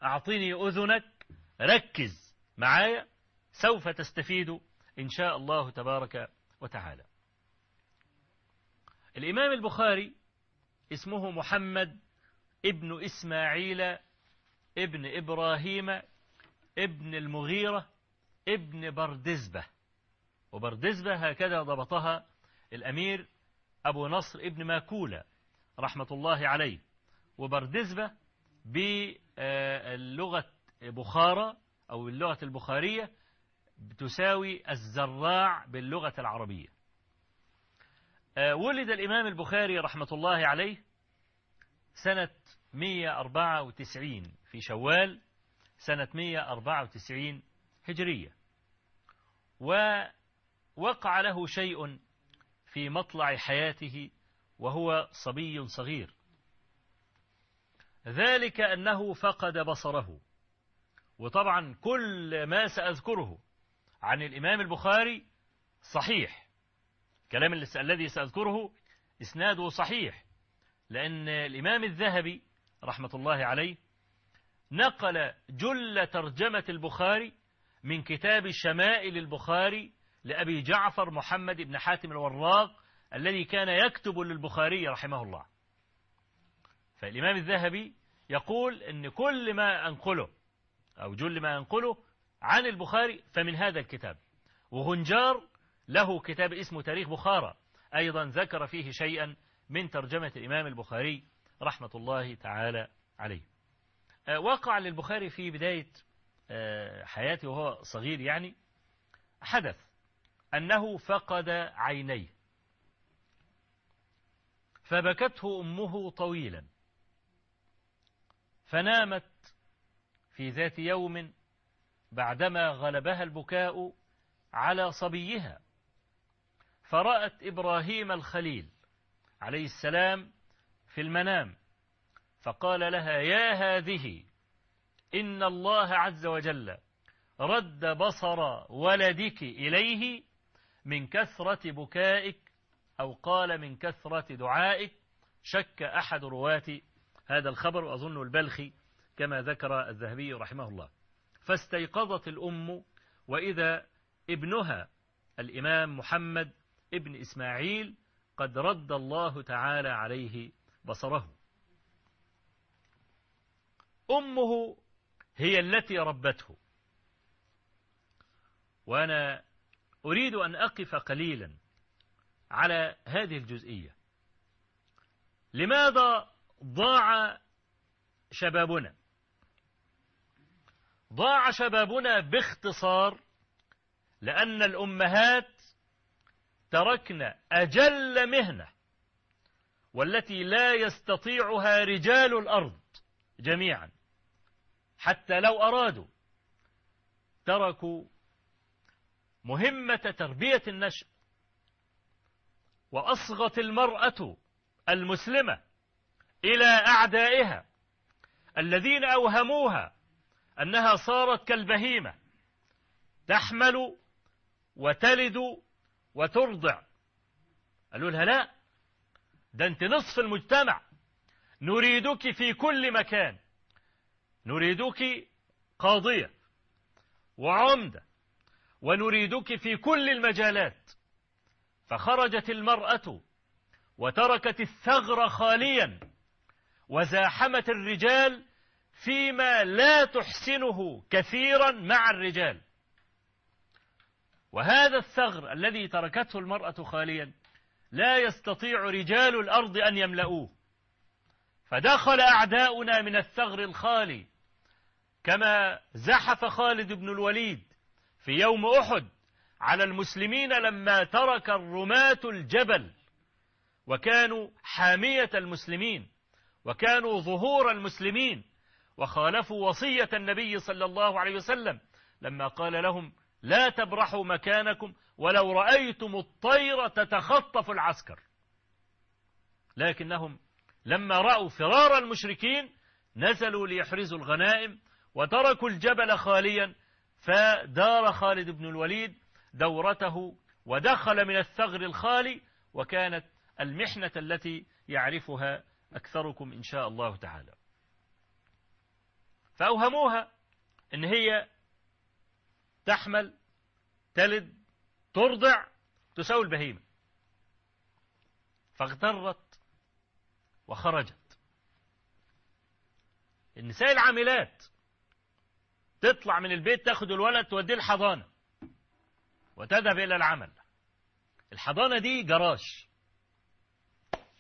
أعطني أذنك ركز معايا سوف تستفيد إن شاء الله تبارك وتعالى. الإمام البخاري اسمه محمد ابن إسماعيل ابن إبراهيم ابن المغيرة ابن بردزبة. وبردزبة هكذا ضبطها الأمير أبو نصر ابن ماكولة رحمة الله عليه. وبردزبة باللغة بخارى أو اللغة البخارية تساوي الزراع باللغة العربية. ولد الإمام البخاري رحمة الله عليه سنة 194 في شوال سنة 194 هجرية. ووقع له شيء في مطلع حياته وهو صبي صغير. ذلك أنه فقد بصره. وطبعا كل ما سأذكره عن الإمام البخاري صحيح. كلام الذي سأذكره إسناده صحيح. لأن الإمام الذهبي رحمة الله عليه نقل جل ترجمة البخاري من كتاب شمائل البخاري لأبي جعفر محمد بن حاتم الوراق الذي كان يكتب للبخاري رحمه الله. فالإمام الذهبي يقول أن كل ما أنقله أو جل ما أنقله عن البخاري فمن هذا الكتاب. وغنجار له كتاب اسمه تاريخ بخارى. أيضا ذكر فيه شيئا من ترجمة الإمام البخاري رحمة الله تعالى عليه. وقع للبخاري في بداية حياته وهو صغير يعني حدث أنه فقد عينيه. فبكته أمه طويلا. فنامت في ذات يوم بعدما غلبها البكاء على صبيها. فرأت إبراهيم الخليل عليه السلام في المنام. فقال لها يا هذه إن الله عز وجل رد بصر ولدك إليه من كثرة بكائك أو قال من كثرة دعائك شك أحد رواة هذا الخبر وأظن البلخي كما ذكر الذهبي رحمه الله. فاستيقظت الأم وإذا ابنها الإمام محمد ابن إسماعيل قد رد الله تعالى عليه بصره. أمه هي التي ربته. وأنا أريد أن أقف قليلا على هذه الجزئية. لماذا ضاع شبابنا؟ ضاع شبابنا باختصار لأن الأمهات تركن أجل مهنة والتي لا يستطيعها رجال الأرض جميعا. حتى لو أرادوا تركوا مهمة تربية النشء وأصغت المرأة المسلمة إلى أعدائها الذين أوهموها أنها صارت كالبهيمة تحمل وتلد وترضع. قالوا لها لا ده انت نصف المجتمع. نريدك في كل مكان. نريدك قاضية وعمدة. ونريدك في كل المجالات. فخرجت المرأة وتركت الثغر خاليا. وزاحمت الرجال فيما لا تحسنه كثيرا مع الرجال. وهذا الثغر الذي تركته المرأة خاليا لا يستطيع رجال الأرض أن يملؤوه. فدخل أعداؤنا من الثغر الخالي كما زحف خالد بن الوليد في يوم أحد على المسلمين لما ترك الرماة الجبل وكانوا حامية المسلمين وكانوا ظهور المسلمين وخالفوا وصية النبي صلى الله عليه وسلم لما قال لهم لا تبرحوا مكانكم ولو رأيتم الطير تتخطف العسكر. لكنهم لما رأوا فرار المشركين نزلوا ليحرزوا الغنائم وتركوا الجبل خاليا فدار خالد بن الوليد دورته ودخل من الثغر الخالي وكانت المحنة التي يعرفها أكثركم إن شاء الله تعالى. فأوهموها إن هي تحمل تلد ترضع تساوي البهيمة. فاغترت وخرجت. النساء العاملات تطلع من البيت تاخد الولد توديه الحضانة وتذهب إلى العمل. الحضانة دي جراج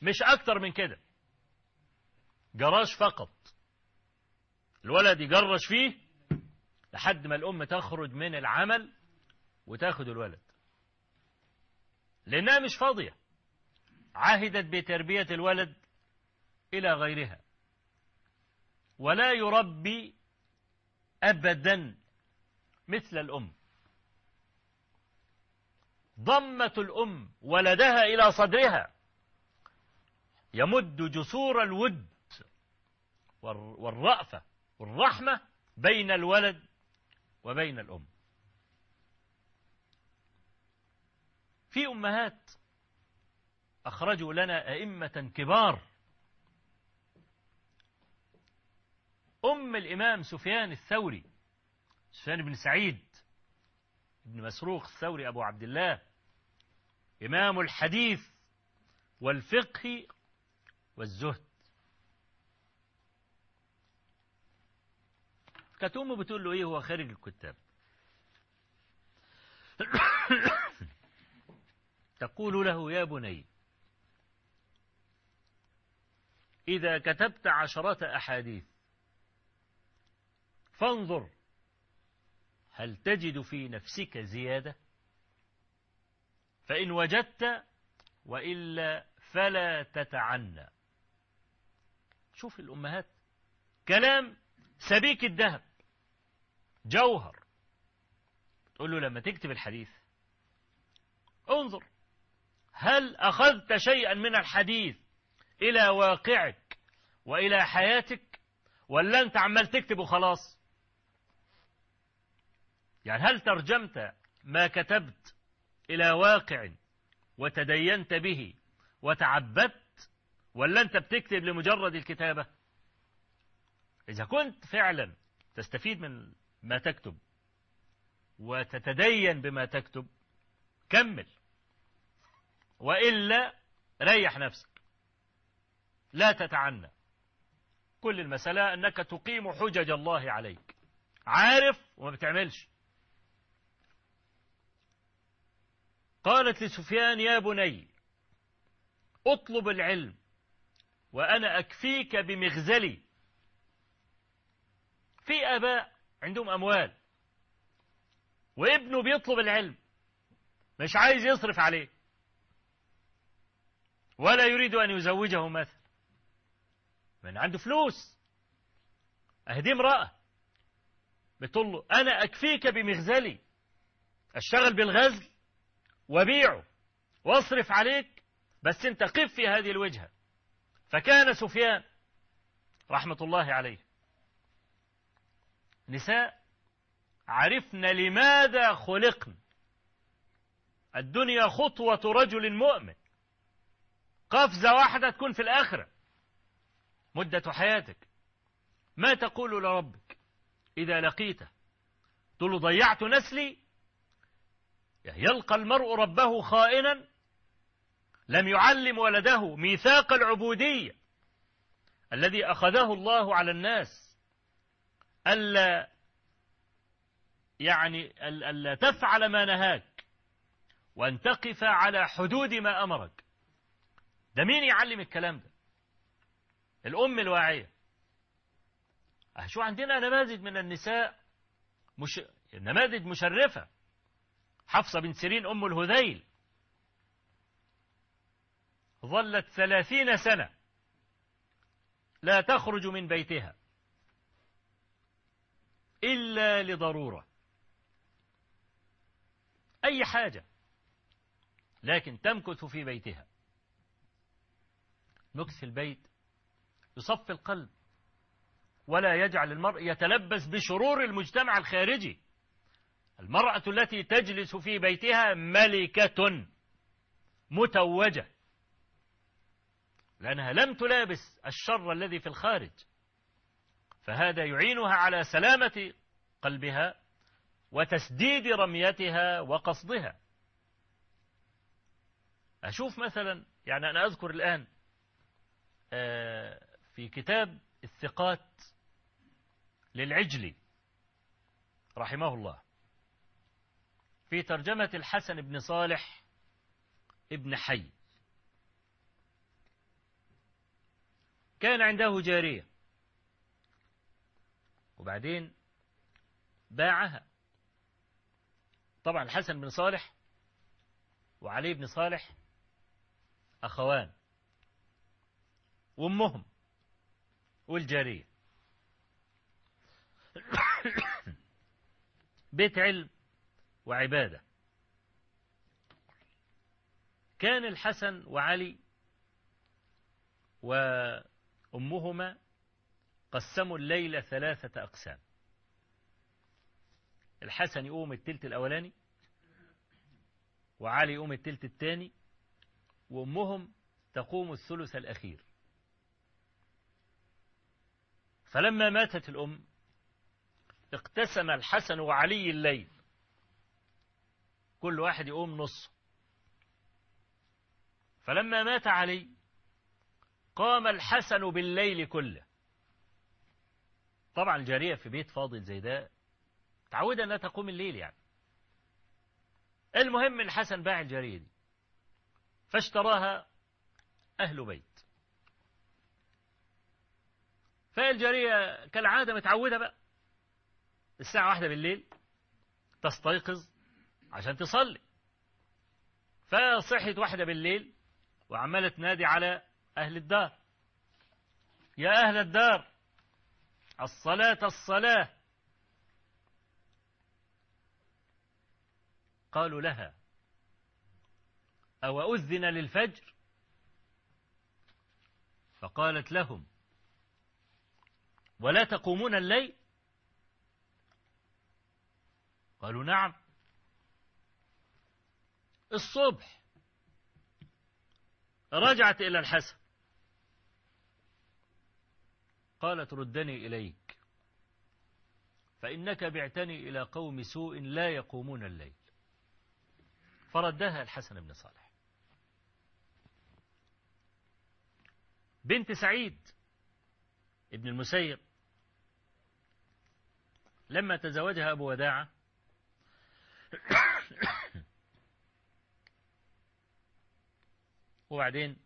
مش أكتر من كده. جراج فقط. الولد يجرش فيه لحد ما الأم تخرج من العمل وتاخد الولد. لأنها مش فاضية. عهدت بتربية الولد إلى غيرها. ولا يربي أبدا مثل الأم. ضمت الأم ولدها إلى صدرها. يمد جسور الود والرأفة والرحمة بين الولد وبين الأم. في أمهات أخرجوا لنا أئمة كبار. أم الإمام سفيان الثوري سفيان بن سعيد بن مسروق الثوري أبو عبد الله إمام الحديث والفقه والزهد. كانت أمه بتقول له إيه؟ هو خارج الكتاب. تقول له يا بني إذا كتبت عشرة أحاديث فانظر هل تجد في نفسك زيادة؟ فإن وجدت وإلا فلا تتعنى شوف الأمهات كلام سبيك الذهب. جوهر. تقول له لما تكتب الحديث انظر هل أخذت شيئا من الحديث إلى واقعك وإلى حياتك ولا أنت عمال تكتب وخلاص؟ يعني هل ترجمت ما كتبت إلى واقع وتدينت به وتعبدت ولا أنت بتكتب لمجرد الكتابة؟ إذا كنت فعلا تستفيد من ما تكتب. وتتدين بما تكتب. كمل. وإلا ريح نفسك. لا تتعنى. كل المسألة أنك تقيم حجج الله عليك. عارف وما بتعملش. قالت لسفيان يا بني اطلب العلم وأنا أكفيك بمغزلي. في آباء عندهم أموال. وابنه بيطلب العلم. مش عايز يصرف عليه. ولا يريد أن يزوجه مثلا. من عنده فلوس. أهدي امرأة. بتقول له أنا أكفيك بمغزلي أشتغل بالغزل وبيعه. وأصرف عليك. بس أنت قف في هذه الوجهة. فكان سفيان رحمة الله عليه. نساء عرفن لماذا خلقن. الدنيا خطوة رجل مؤمن. قفزة واحدة تكون في الآخرة. مدة حياتك. ما تقول لربك؟ إذا لقيته. تقول له ضيعت نسلي. يلقى المرء ربه خائنا. لم يعلم ولده ميثاق العبودية الذي أخذه الله على الناس. ألا يعني ألا تفعل ما نهاك وأن تقف على حدود ما أمرك. ده مين يعلم الكلام ده؟ الأم الواعية. شو عندنا نماذج من النساء مش... نماذج مشرفة. حفصة بن سيرين أم الهذيل. ظلت ثلاثين سنة لا تخرج من بيتها. إلا لضرورة. أي حاجة. لكن تمكث في بيتها. في البيت. يصفي القلب. ولا يجعل المرء يتلبس بشرور المجتمع الخارجي. المرأة التي تجلس في بيتها ملكة. متوجة. لأنها لم تلابس الشر الذي في الخارج. فهذا يعينها على سلامة قلبها وتسديد رميتها وقصدها. أشوف مثلا يعني أنا أذكر الآن في كتاب الثقات للعجلي رحمه الله في ترجمة الحسن بن صالح ابن حي. كان عنده جارية. وبعدين باعها. طبعا الحسن بن صالح وعلي بن صالح أخوان. وأمهم والجارية. بيت علم وعبادة. كان الحسن وعلي وأمهما قسموا الليل ثلاثة أقسام. الحسن يقوم التلت الأولاني وعلي يقوم التلت الثاني وأمهم تقوم الثلث الأخير. فلما ماتت الأم اقتسم الحسن وعلي الليل. كل واحد يقوم نص فلما مات علي قام الحسن بالليل كله. طبعا الجارية في بيت فاضل زي ده تعودة أنها تقوم الليل يعني. المهم الحسن باع الجارية دي فاشتراها أهل بيت. فالجارية كالعادة متعودة بقى الساعة واحدة بالليل تستيقظ عشان تصلي. فصحت واحدة بالليل وعمالة تنادي على أهل الدار. يا أهل الدار الصلاة الصلاة. قالوا لها أو أذن للفجر؟ فقالت لهم ولا تقومون الليل؟ قالوا نعم. الصبح رجعت إلى الحسن. قالت ردني إليك. فإنك بعتني إلى قوم سوء لا يقومون الليل. فردها الحسن بن صالح. بنت سعيد ابن المسيب لما تزوجها أبو وداعة وبعدين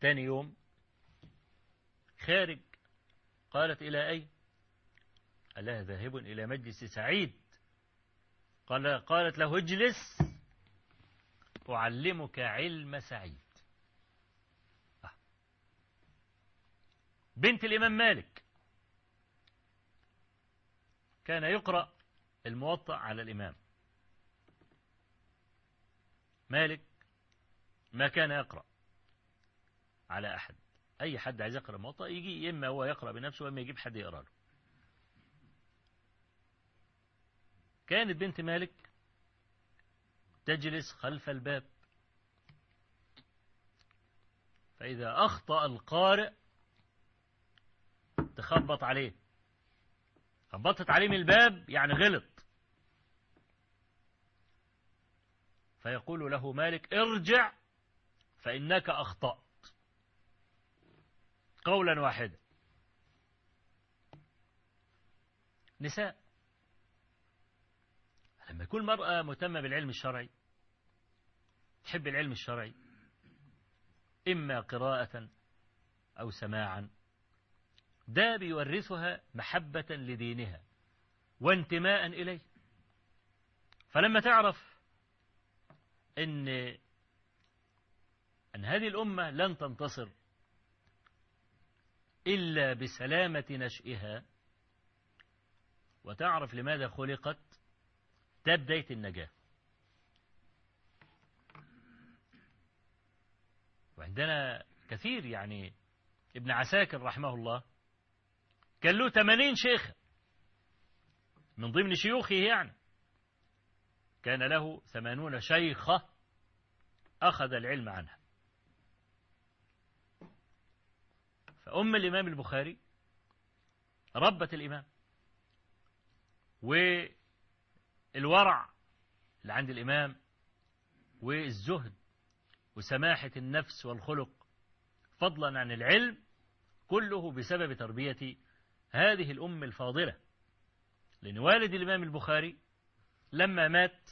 تاني يوم خارج قالت إلى أين قال لها ذاهب إلى مجلس سعيد. قال قالت له اجلس أعلمك علم سعيد. بنت الإمام مالك. كان يقرأ الموطأ على الإمام. مالك ما كان يقرأ على أحد. أي حد عايز يقرأ الموطأ يجي إما هو يقرأ بنفسه وإما يجيب حد يقرأ له. كانت بنت مالك تجلس خلف الباب. فإذا أخطأ القارئ تخبط عليه. خبطت عليه من الباب يعني غلط. فيقول له مالك ارجع فإنك أخطأت. قولا واحدا. نساء لما يكون مرأة مهتمة بالعلم الشرعي تحب العلم الشرعي إما قراءة أو سماعا ده بيورثها محبة لدينها وانتماء إليه. فلما تعرف إن أن هذه الأمة لن تنتصر إلا بسلامة نشئها. وتعرف لماذا خلقت؟ ده بداية النجاة. وعندنا كثير يعني ابن عساكر رحمه الله كان له 80 شيخ من ضمن شيوخه يعني. كان له ثمانون شيخة أخذ العلم عنها. فأم الإمام البخاري ربت الإمام. والورع اللي عند الإمام والزهد وسماحة النفس والخلق فضلا عن العلم كله بسبب تربية هذه الأم الفاضلة. لأن والد الإمام البخاري لما مات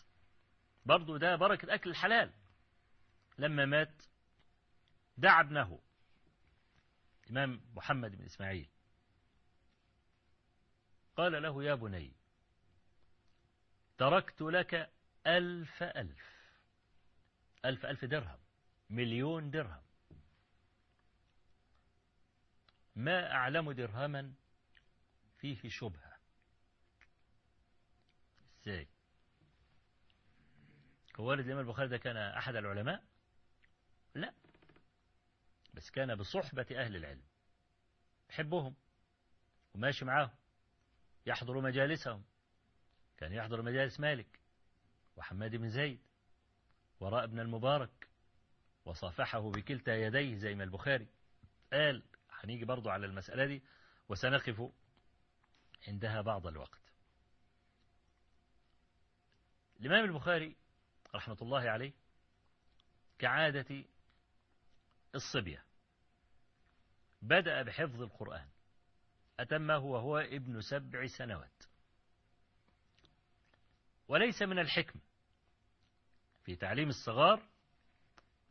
برضو ده بركة أكل الحلال. لما مات دعا ابنه. الإمام محمد بن إسماعيل. قال له يا بني تركت لك ألف ألف ألف ألف درهم مليون درهم. ما أعلم درهما فيه شبهة. إزاي؟ والد الإمام البخاري ده كان أحد العلماء؟ لا. بس كان بصحبة أهل العلم. يحبهم. وماشي معاهم. يحضر مجالسهم. كان يحضر مجالس مالك. وحماد بن زيد. وراء ابن المبارك. وصافحه بكلتا يديه زي ما البخاري. قال هنيجي برضو على المسألة دي. وسنقف عندها بعض الوقت. الإمام البخاري رحمة الله عليه كعادة الصبية. بدأ بحفظ القرآن. أتمه وهو ابن سبع سنوات. وليس من الحكم في تعليم الصغار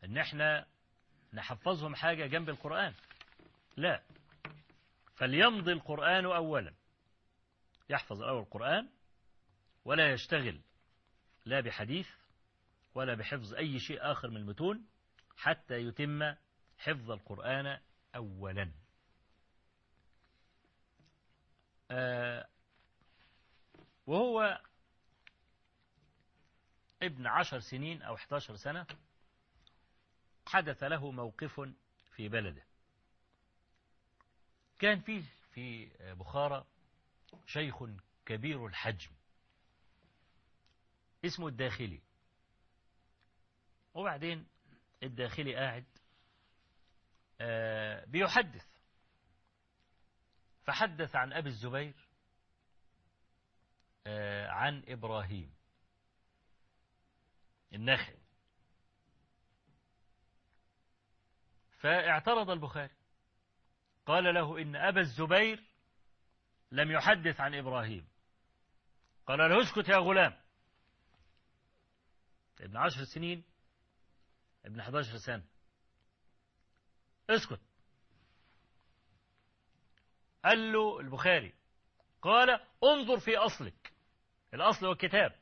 إن إحنا نحفظهم حاجة جنب القرآن. لا. فليمضي القرآن أولا. يحفظ الأول القرآن ولا يشتغل لا بحديث ولا بحفظ أي شيء آخر من المتون حتى يتم حفظ القرآن أولا. آه وهو ابن عشر سنين أو 11 سنة حدث له موقف في بلده. كان فيه في بخارى شيخ كبير الحجم اسمه الداخلي. وبعدين الداخلي قاعد بيحدث. فحدث عن أبي الزبير عن إبراهيم النخل فاعترض البخاري. قال له إن أبا الزبير لم يحدث عن إبراهيم. قال له اسكت يا غلام. ابن عشر سنين ابن 11 سنة. اسكت. قال له البخاري قال انظر في أصلك. الأصل هو الكتاب.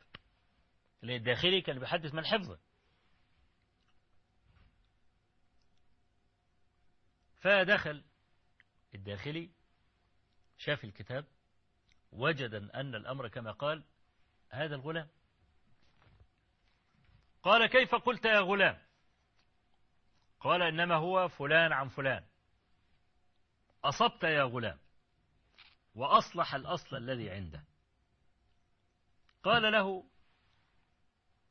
اللي الداخلي كان بيحدث من حفظه. فدخل الداخلي شاف الكتاب وجد أن الأمر كما قال هذا الغلام. قال كيف قلت يا غلام؟ قال إنما هو فلان عن فلان. أصبت يا غلام. وأصلح الأصل الذي عنده. قال له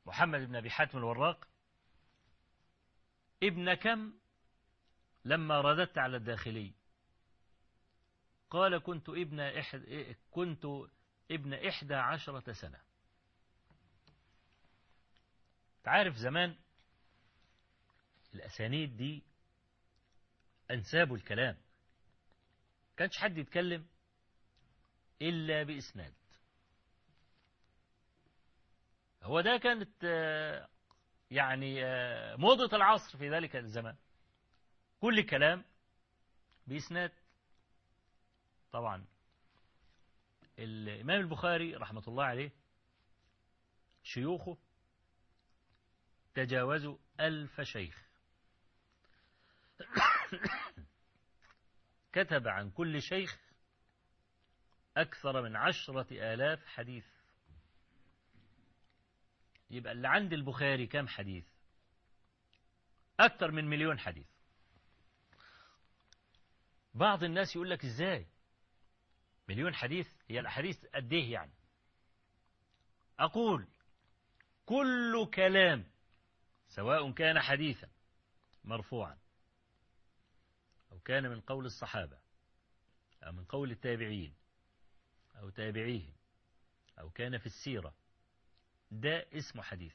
محمد بن أبي حاتم الوراق ابن كم لما رددت على الداخلي؟ قال كنت ابن إحد كنت ابن إحدى عشرة سنة. تعرف زمان الأسانيد دي أنساب الكلام. كانش حد يتكلم إلا بإسناد. هو ده كانت يعني موضة العصر في ذلك الزمان. كل كلام بإسناد. طبعا الإمام البخاري رحمة الله عليه شيوخه تجاوزوا ألف شيخ. كتب عن كل شيخ أكثر من عشرة آلاف حديث. يبقى اللي عند البخاري كم حديث؟ أكثر من مليون حديث. بعض الناس يقول لك إزاي؟ مليون حديث؟ هي الأحاديث قد إيه يعني؟ أقول كل كلام سواء كان حديثا مرفوعا. كان من قول الصحابة أو من قول التابعين أو تابعيهم أو كان في السيرة. ده اسمه حديث.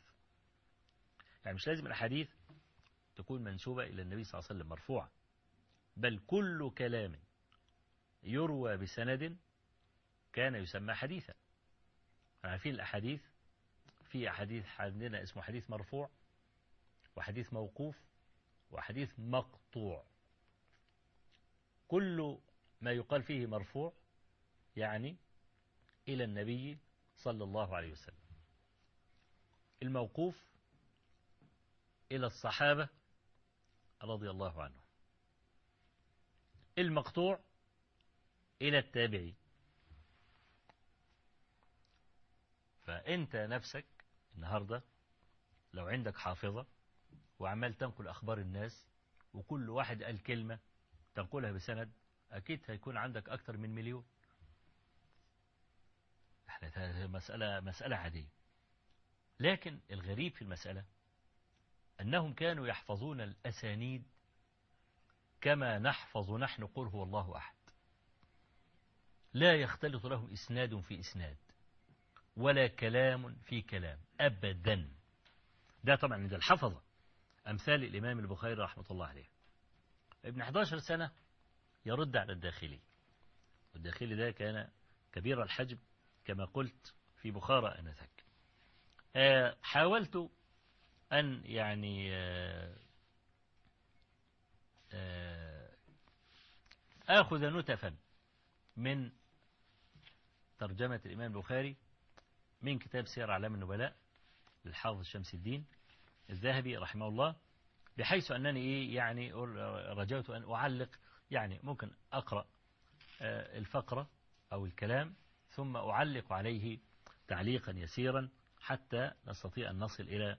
يعني مش لازم الأحاديث تكون منسوبة إلى النبي صلى الله عليه وسلم مرفوعة. بل كل كلام يروى بسند كان يسمى حديثا. عارفين الأحاديث في أحاديث عندنا اسمه حديث مرفوع وحديث موقوف وحديث مقطوع. كل ما يقال فيه مرفوع يعني إلى النبي صلى الله عليه وسلم. الموقوف إلى الصحابة رضي الله عنهم. المقطوع إلى التابعي فأنت نفسك النهاردة لو عندك حافظة وعمال تنقل أخبار الناس وكل واحد قال كلمة تنقلها بسند أكيد هيكون عندك أكثر من مليون. إحنا مسألة مسألة عادية. لكن الغريب في المسألة أنهم كانوا يحفظون الأسانيد كما نحفظ نحن قل هو الله أحد. لا يختلط لهم إسناد في إسناد ولا كلام في كلام أبدا. ده طبعا ده الحفظة. أمثال الإمام البخاري رحمة الله عليه. ابن 11 سنة يرد على الداخلي. والداخلي ده كان كبير الحجم كما قلت في بخارى أنذاك. حاولت أن يعني آخذ نتفا من ترجمة الإمام البخاري من كتاب سير أعلام النبلاء للحافظ شمس الدين الذهبي رحمه الله. بحيث أنني يعني رجوت أن أعلق يعني ممكن أقرأ الفقرة أو الكلام ثم أعلق عليه تعليقا يسيرا حتى نستطيع أن نصل إلى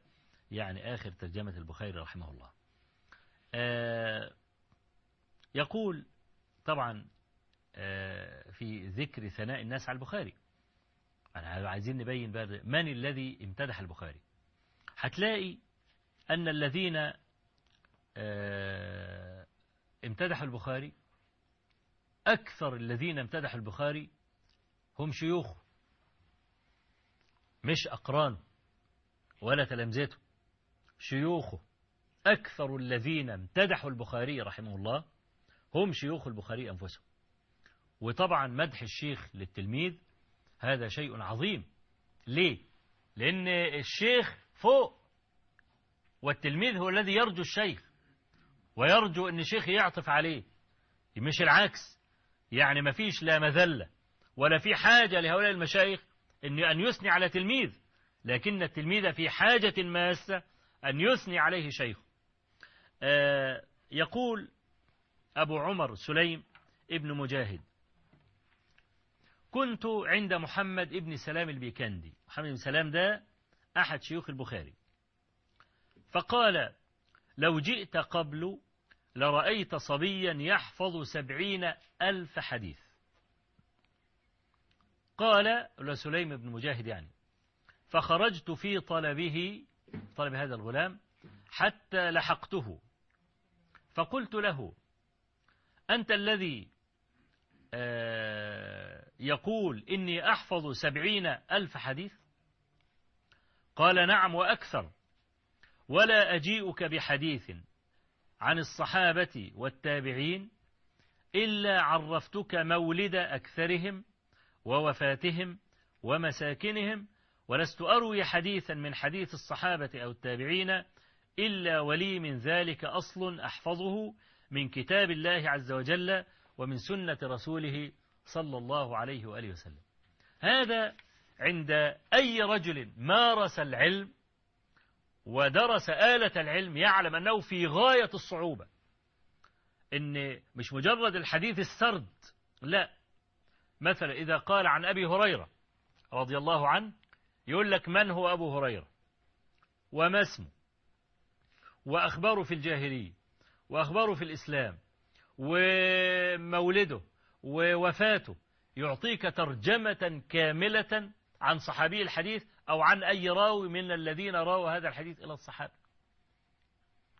يعني آخر ترجمة البخاري رحمه الله. يقول طبعا في ذكر ثناء الناس على البخاري. أنا عايزين نبين من الذي امتدح البخاري؟ هتلاقي أن الذين امتدحوا البخاري أكثر الذين امتدحوا البخاري هم شيوخه مش أقرانه ولا تلامذته شيوخه أكثر الذين امتدحوا البخاري رحمه الله هم شيوخ البخاري أنفسهم. وطبعا مدح الشيخ للتلميذ هذا شيء عظيم. ليه؟ لأن الشيخ فوق والتلميذ هو الذي يرجو الشيخ. ويرجو أن الشيخ يعطف عليه. مش العكس. يعني ما فيش لا مذلة ولا في حاجة لهؤلاء المشايخ أن أن يثني على تلميذ. لكن التلميذ في حاجة ماسة أن يثني عليه شيخ آه يقول أبو عمر سليم ابن مجاهد. كنت عند محمد ابن سلام البيكندي. محمد بن سلام ده أحد شيوخ البخاري. فقال لو جئت قبل لرأيت صبيا يحفظ سبعين ألف حديث. قال سليم بن مجاهد يعني فخرجت في طلبه طلب هذا الغلام حتى لحقته. فقلت له أنت الذي يقول إني أحفظ سبعين ألف حديث؟ قال نعم وأكثر. ولا أجيئك بحديث عن الصحابة والتابعين إلا عرفتك مولد أكثرهم ووفاتهم ومساكنهم ولست أروي حديثا من حديث الصحابة أو التابعين إلا ولي من ذلك أصل أحفظه من كتاب الله عز وجل ومن سنة رسوله صلى الله عليه وآله وسلم. هذا عند أي رجل مارس العلم ودرس آلة العلم يعلم أنه في غاية الصعوبة. إن مش مجرد الحديث السرد لا. مثلا إذا قال عن أبي هريرة رضي الله عنه يقول لك من هو أبو هريرة؟ وما اسمه؟ وأخباره في الجاهلية وأخباره في الإسلام ومولده ووفاته يعطيك ترجمة كاملة عن صحابي الحديث أو عن أي راوي من الذين راوا هذا الحديث إلى الصحابة.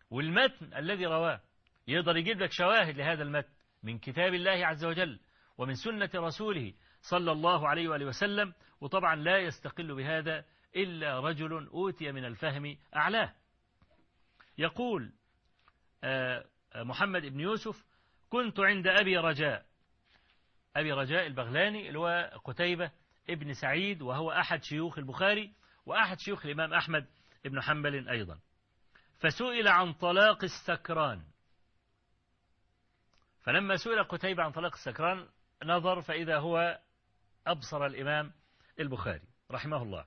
والمتن الذي رواه يقدر يجيب لك شواهد لهذا المتن من كتاب الله عز وجل ومن سنة رسوله صلى الله عليه وآله وسلم وطبعا لا يستقل بهذا إلا رجل أوتي من الفهم أعلاه. يقول محمد بن يوسف كنت عند أبي رجاء. أبي رجاء البغلاني اللي هو قتيبة ابن سعيد وهو أحد شيوخ البخاري وأحد شيوخ الإمام أحمد بن حنبل أيضا. فسئل عن طلاق السكران. فلما سئل قتيبة عن طلاق السكران نظر فإذا هو أبصر الإمام البخاري رحمه الله.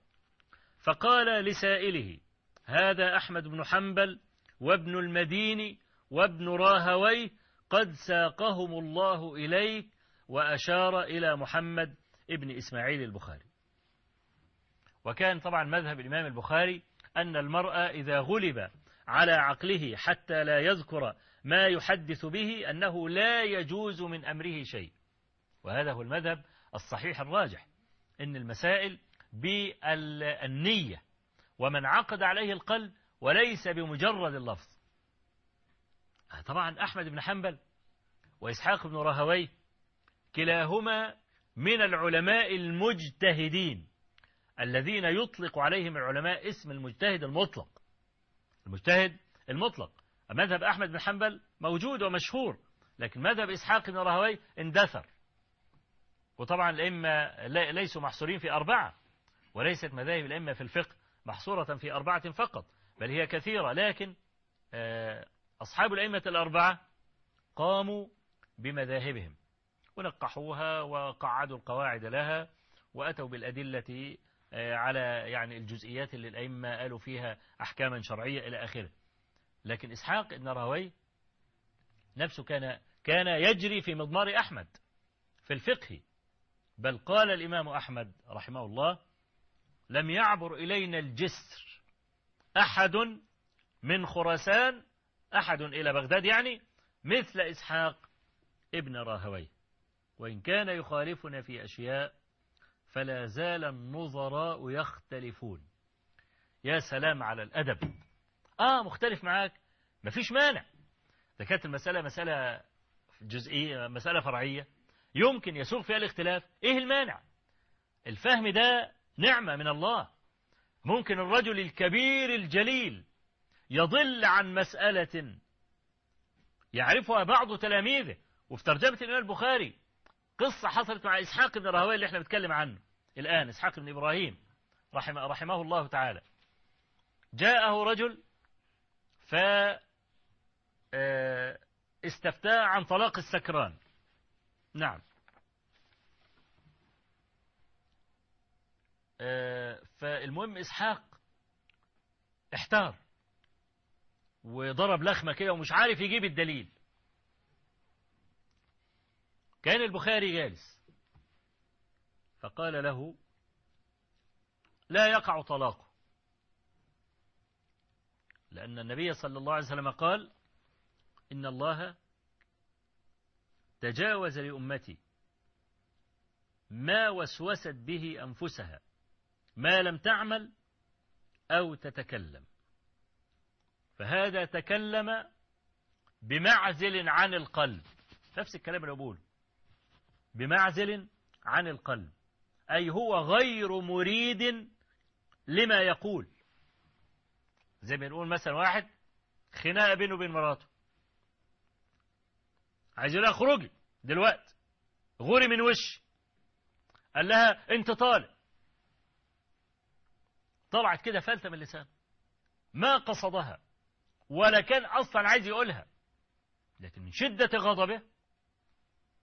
فقال لسائله هذا أحمد بن حنبل وابن المديني وابن راهوي قد ساقهم الله إليك وأشار إلى محمد ابن إسماعيل البخاري. وكان طبعا مذهب الإمام البخاري أن المرأة إذا غلب على عقله حتى لا يذكر ما يحدث به أنه لا يجوز من أمره شيء. وهذا هو المذهب الصحيح الراجح إن المسائل بالنية ومن عقد عليه القلب وليس بمجرد اللفظ. طبعا أحمد بن حنبل وإسحاق بن راهوي كلاهما من العلماء المجتهدين الذين يطلق عليهم العلماء اسم المجتهد المطلق. المجتهد المطلق. مذهب أحمد بن حنبل موجود ومشهور لكن مذهب إسحاق بن راهوي اندثر. وطبعا الأئمة ليسوا محصورين في أربعة وليست مذاهب الأئمة في الفقه محصورة في أربعة فقط بل هي كثيرة. لكن أصحاب الأئمة الأربعة قاموا بمذاهبهم. ونقحوها وقعدوا القواعد لها وأتوا بالأدلة على يعني الجزئيات اللي الأئمة قالوا فيها أحكاما شرعية إلى آخره. لكن إسحاق بن راهوي نفسه كان كان يجري في مضمار أحمد في الفقه. بل قال الإمام أحمد رحمه الله لم يعبر إلينا الجسر أحد من خراسان أحد إلى بغداد يعني مثل إسحاق ابن راهوي. وإن كان يخالفنا في أشياء فلا زال النظراء يختلفون. يا سلام على الأدب. آه مختلف معاك. مفيش مانع. إذا كانت المسألة مسألة جزئية مسألة فرعية يمكن يسوق فيها الاختلاف. إيه المانع؟ الفهم ده نعمة من الله. ممكن الرجل الكبير الجليل يضل عن مسألة يعرفها بعض تلاميذه. وفي ترجمة الإمام البخاري قصة حصلت مع إسحاق بن راهويه اللي إحنا بنتكلم عنه. الآن إسحاق بن إبراهيم رحمه, رحمه الله تعالى. جاءه رجل ف استفتاء عن طلاق السكران. نعم. فالمهم إسحاق احتار وضرب لخمة كده ومش عارف يجيب الدليل. كان البخاري جالس. فقال له لا يقع طلاقه. لأن النبي صلى الله عليه وسلم قال إن الله تجاوز لأمتي ما وسوست به أنفسها ما لم تعمل أو تتكلم. فهذا تكلم بمعزل عن القلب. نفس الكلام اللي بقوله بمعزل عن القلب أي هو غير مريد لما يقول. زي ما نقول مثلا واحد خناقة بينه وبين مراته. عايز يقول لها اخرجي دلوقتي غوري من وشي. قال لها أنت طالع طلعت كده فلتة من اللسان. ما قصدها ولا كان أصلا عايز يقولها. لكن من شدة غضبه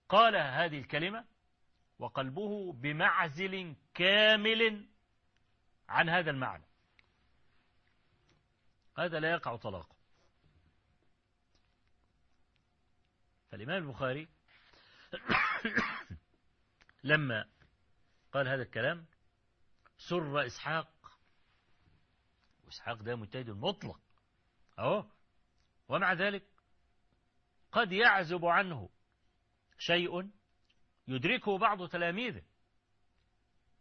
قال هذه الكلمة وقلبه بمعزل كامل عن هذا المعنى. هذا لا يقع طلاقه فالإمام البخاري لما قال هذا الكلام سر إسحاق. وإسحاق ده مجتهد مطلق. أهو. ومع ذلك قد يعزب عنه. شيء يدركه بعض تلاميذه.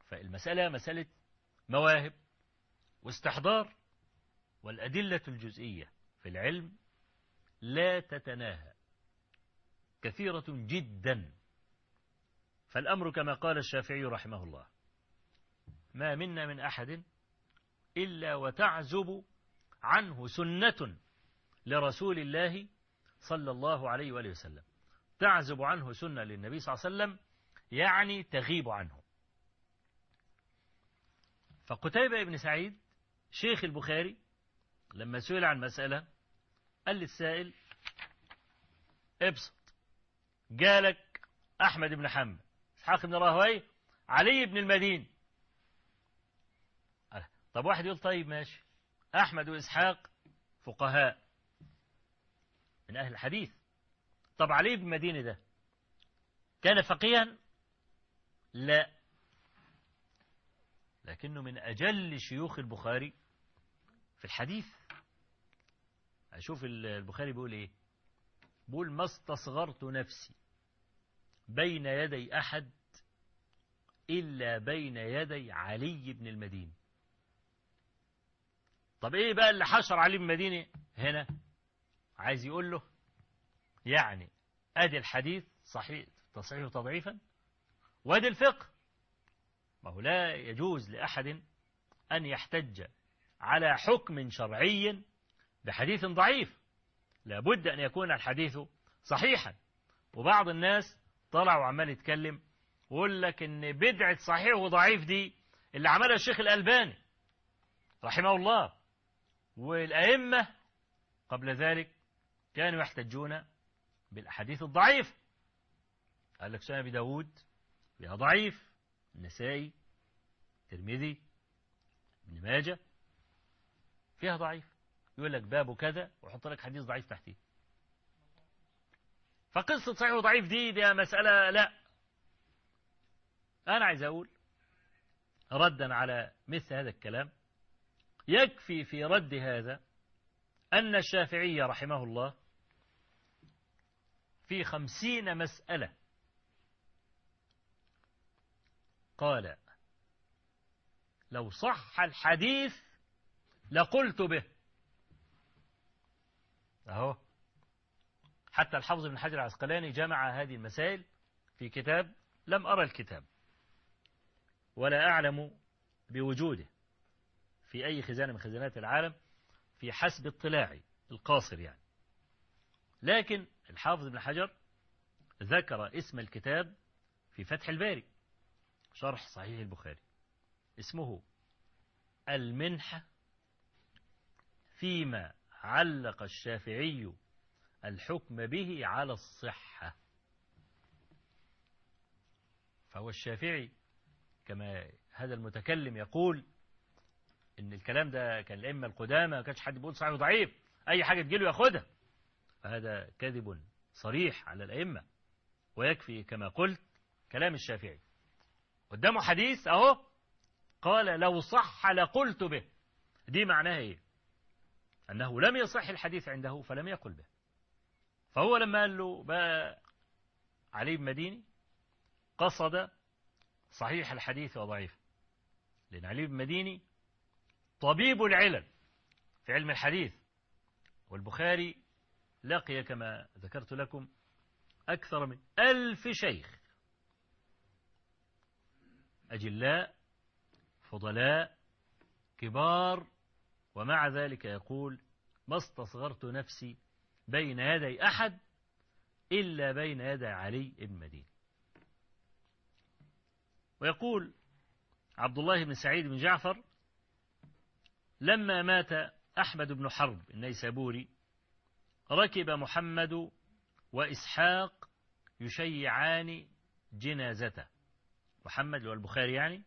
فالمسألة مسألة مواهب واستحضار والأدلة الجزئية في العلم لا تتناهى كثيرة جدا. فالأمر كما قال الشافعي رحمه الله ما منا من أحد إلا وتعزب عنه سنة لرسول الله صلى الله عليه وآله وسلم. تعزب عنه سنة للنبي صلى الله عليه وسلم يعني تغيب عنه. فقتيبة بن سعيد شيخ البخاري لما سئل عن مسألة قال للسائل ابسط جالك أحمد بن حنبل إسحاق بن راهوي علي بن المدين. طب واحد يقول طيب ماشي أحمد وإسحاق فقهاء من أهل الحديث. طب علي بن المدينة ده كان فقيها؟ لا. لكنه من أجل شيوخ البخاري في الحديث. أشوف البخاري بيقول إيه؟ بيقول ما استصغرت نفسي بين يدي أحد إلا بين يدي علي بن المدينة. طب إيه بقى اللي حشر علي بن المدينة هنا؟ عايز يقول له يعني أدي الحديث صحيح تصحيح تضعيفا وأدي الفقه. ما هو لا يجوز لأحد أن يحتج على حكم شرعي بحديث ضعيف. لابد أن يكون الحديث صحيحا. وبعض الناس طلع وعمال يتكلم ويقول لك إن بدعة صحيح وضعيف دي اللي عملها الشيخ الألباني رحمه الله. والأئمة قبل ذلك كانوا يحتجون بالأحاديث الضعيفة قال لك سنة داود فيها ضعيف. النسائي ترمذي ابن ماجه فيها ضعيف. يقول لك باب كذا ويحط لك حديث ضعيف تحتيه. فقصة صحيح وضعيف دي دي مسألة لا. أنا عايز أقول ردا على مثل هذا الكلام يكفي في رد هذا أن الشافعي رحمه الله في خمسين مسألة. قال لو صح الحديث لقلت به. أهو. حتى الحافظ بن حجر العسقلاني جمع هذه المسائل في كتاب لم أرى الكتاب. ولا أعلم بوجوده في أي خزانة من خزانات العالم في حسب اطلاعي القاصر يعني. لكن الحافظ بن حجر ذكر اسم الكتاب في فتح الباري شرح صحيح البخاري اسمه المنحة فيما علق الشافعي الحكم به على الصحة. فهو الشافعي كما هذا المتكلم يقول إن الكلام ده كان الأئمة القدامى ما كانش حد بيقول صحيح وضعيف أي حاجة تجيله ياخدها. فهذا كذب صريح على الأئمة ويكفي كما قلت كلام الشافعي. قدامه حديث أهو قال لو صح لقلت به. دي معناها إيه؟ أنه لم يصح الحديث عنده فلم يقل به. فهو لما قال له بقى علي بن مديني قصد صحيح الحديث وضعيف. لأن علي بن مديني طبيب العلل في علم الحديث والبخاري لقي كما ذكرت لكم أكثر من ألف شيخ. أجلاء فضلاء كبار ومع ذلك يقول ما استصغرت نفسي بين يدي أحد إلا بين يدي علي بن مدين. ويقول عبد الله بن سعيد بن جعفر لما مات أحمد بن حرب النيسابوري ركب محمد وإسحاق يشيعان جنازته. محمد هو البخاري يعني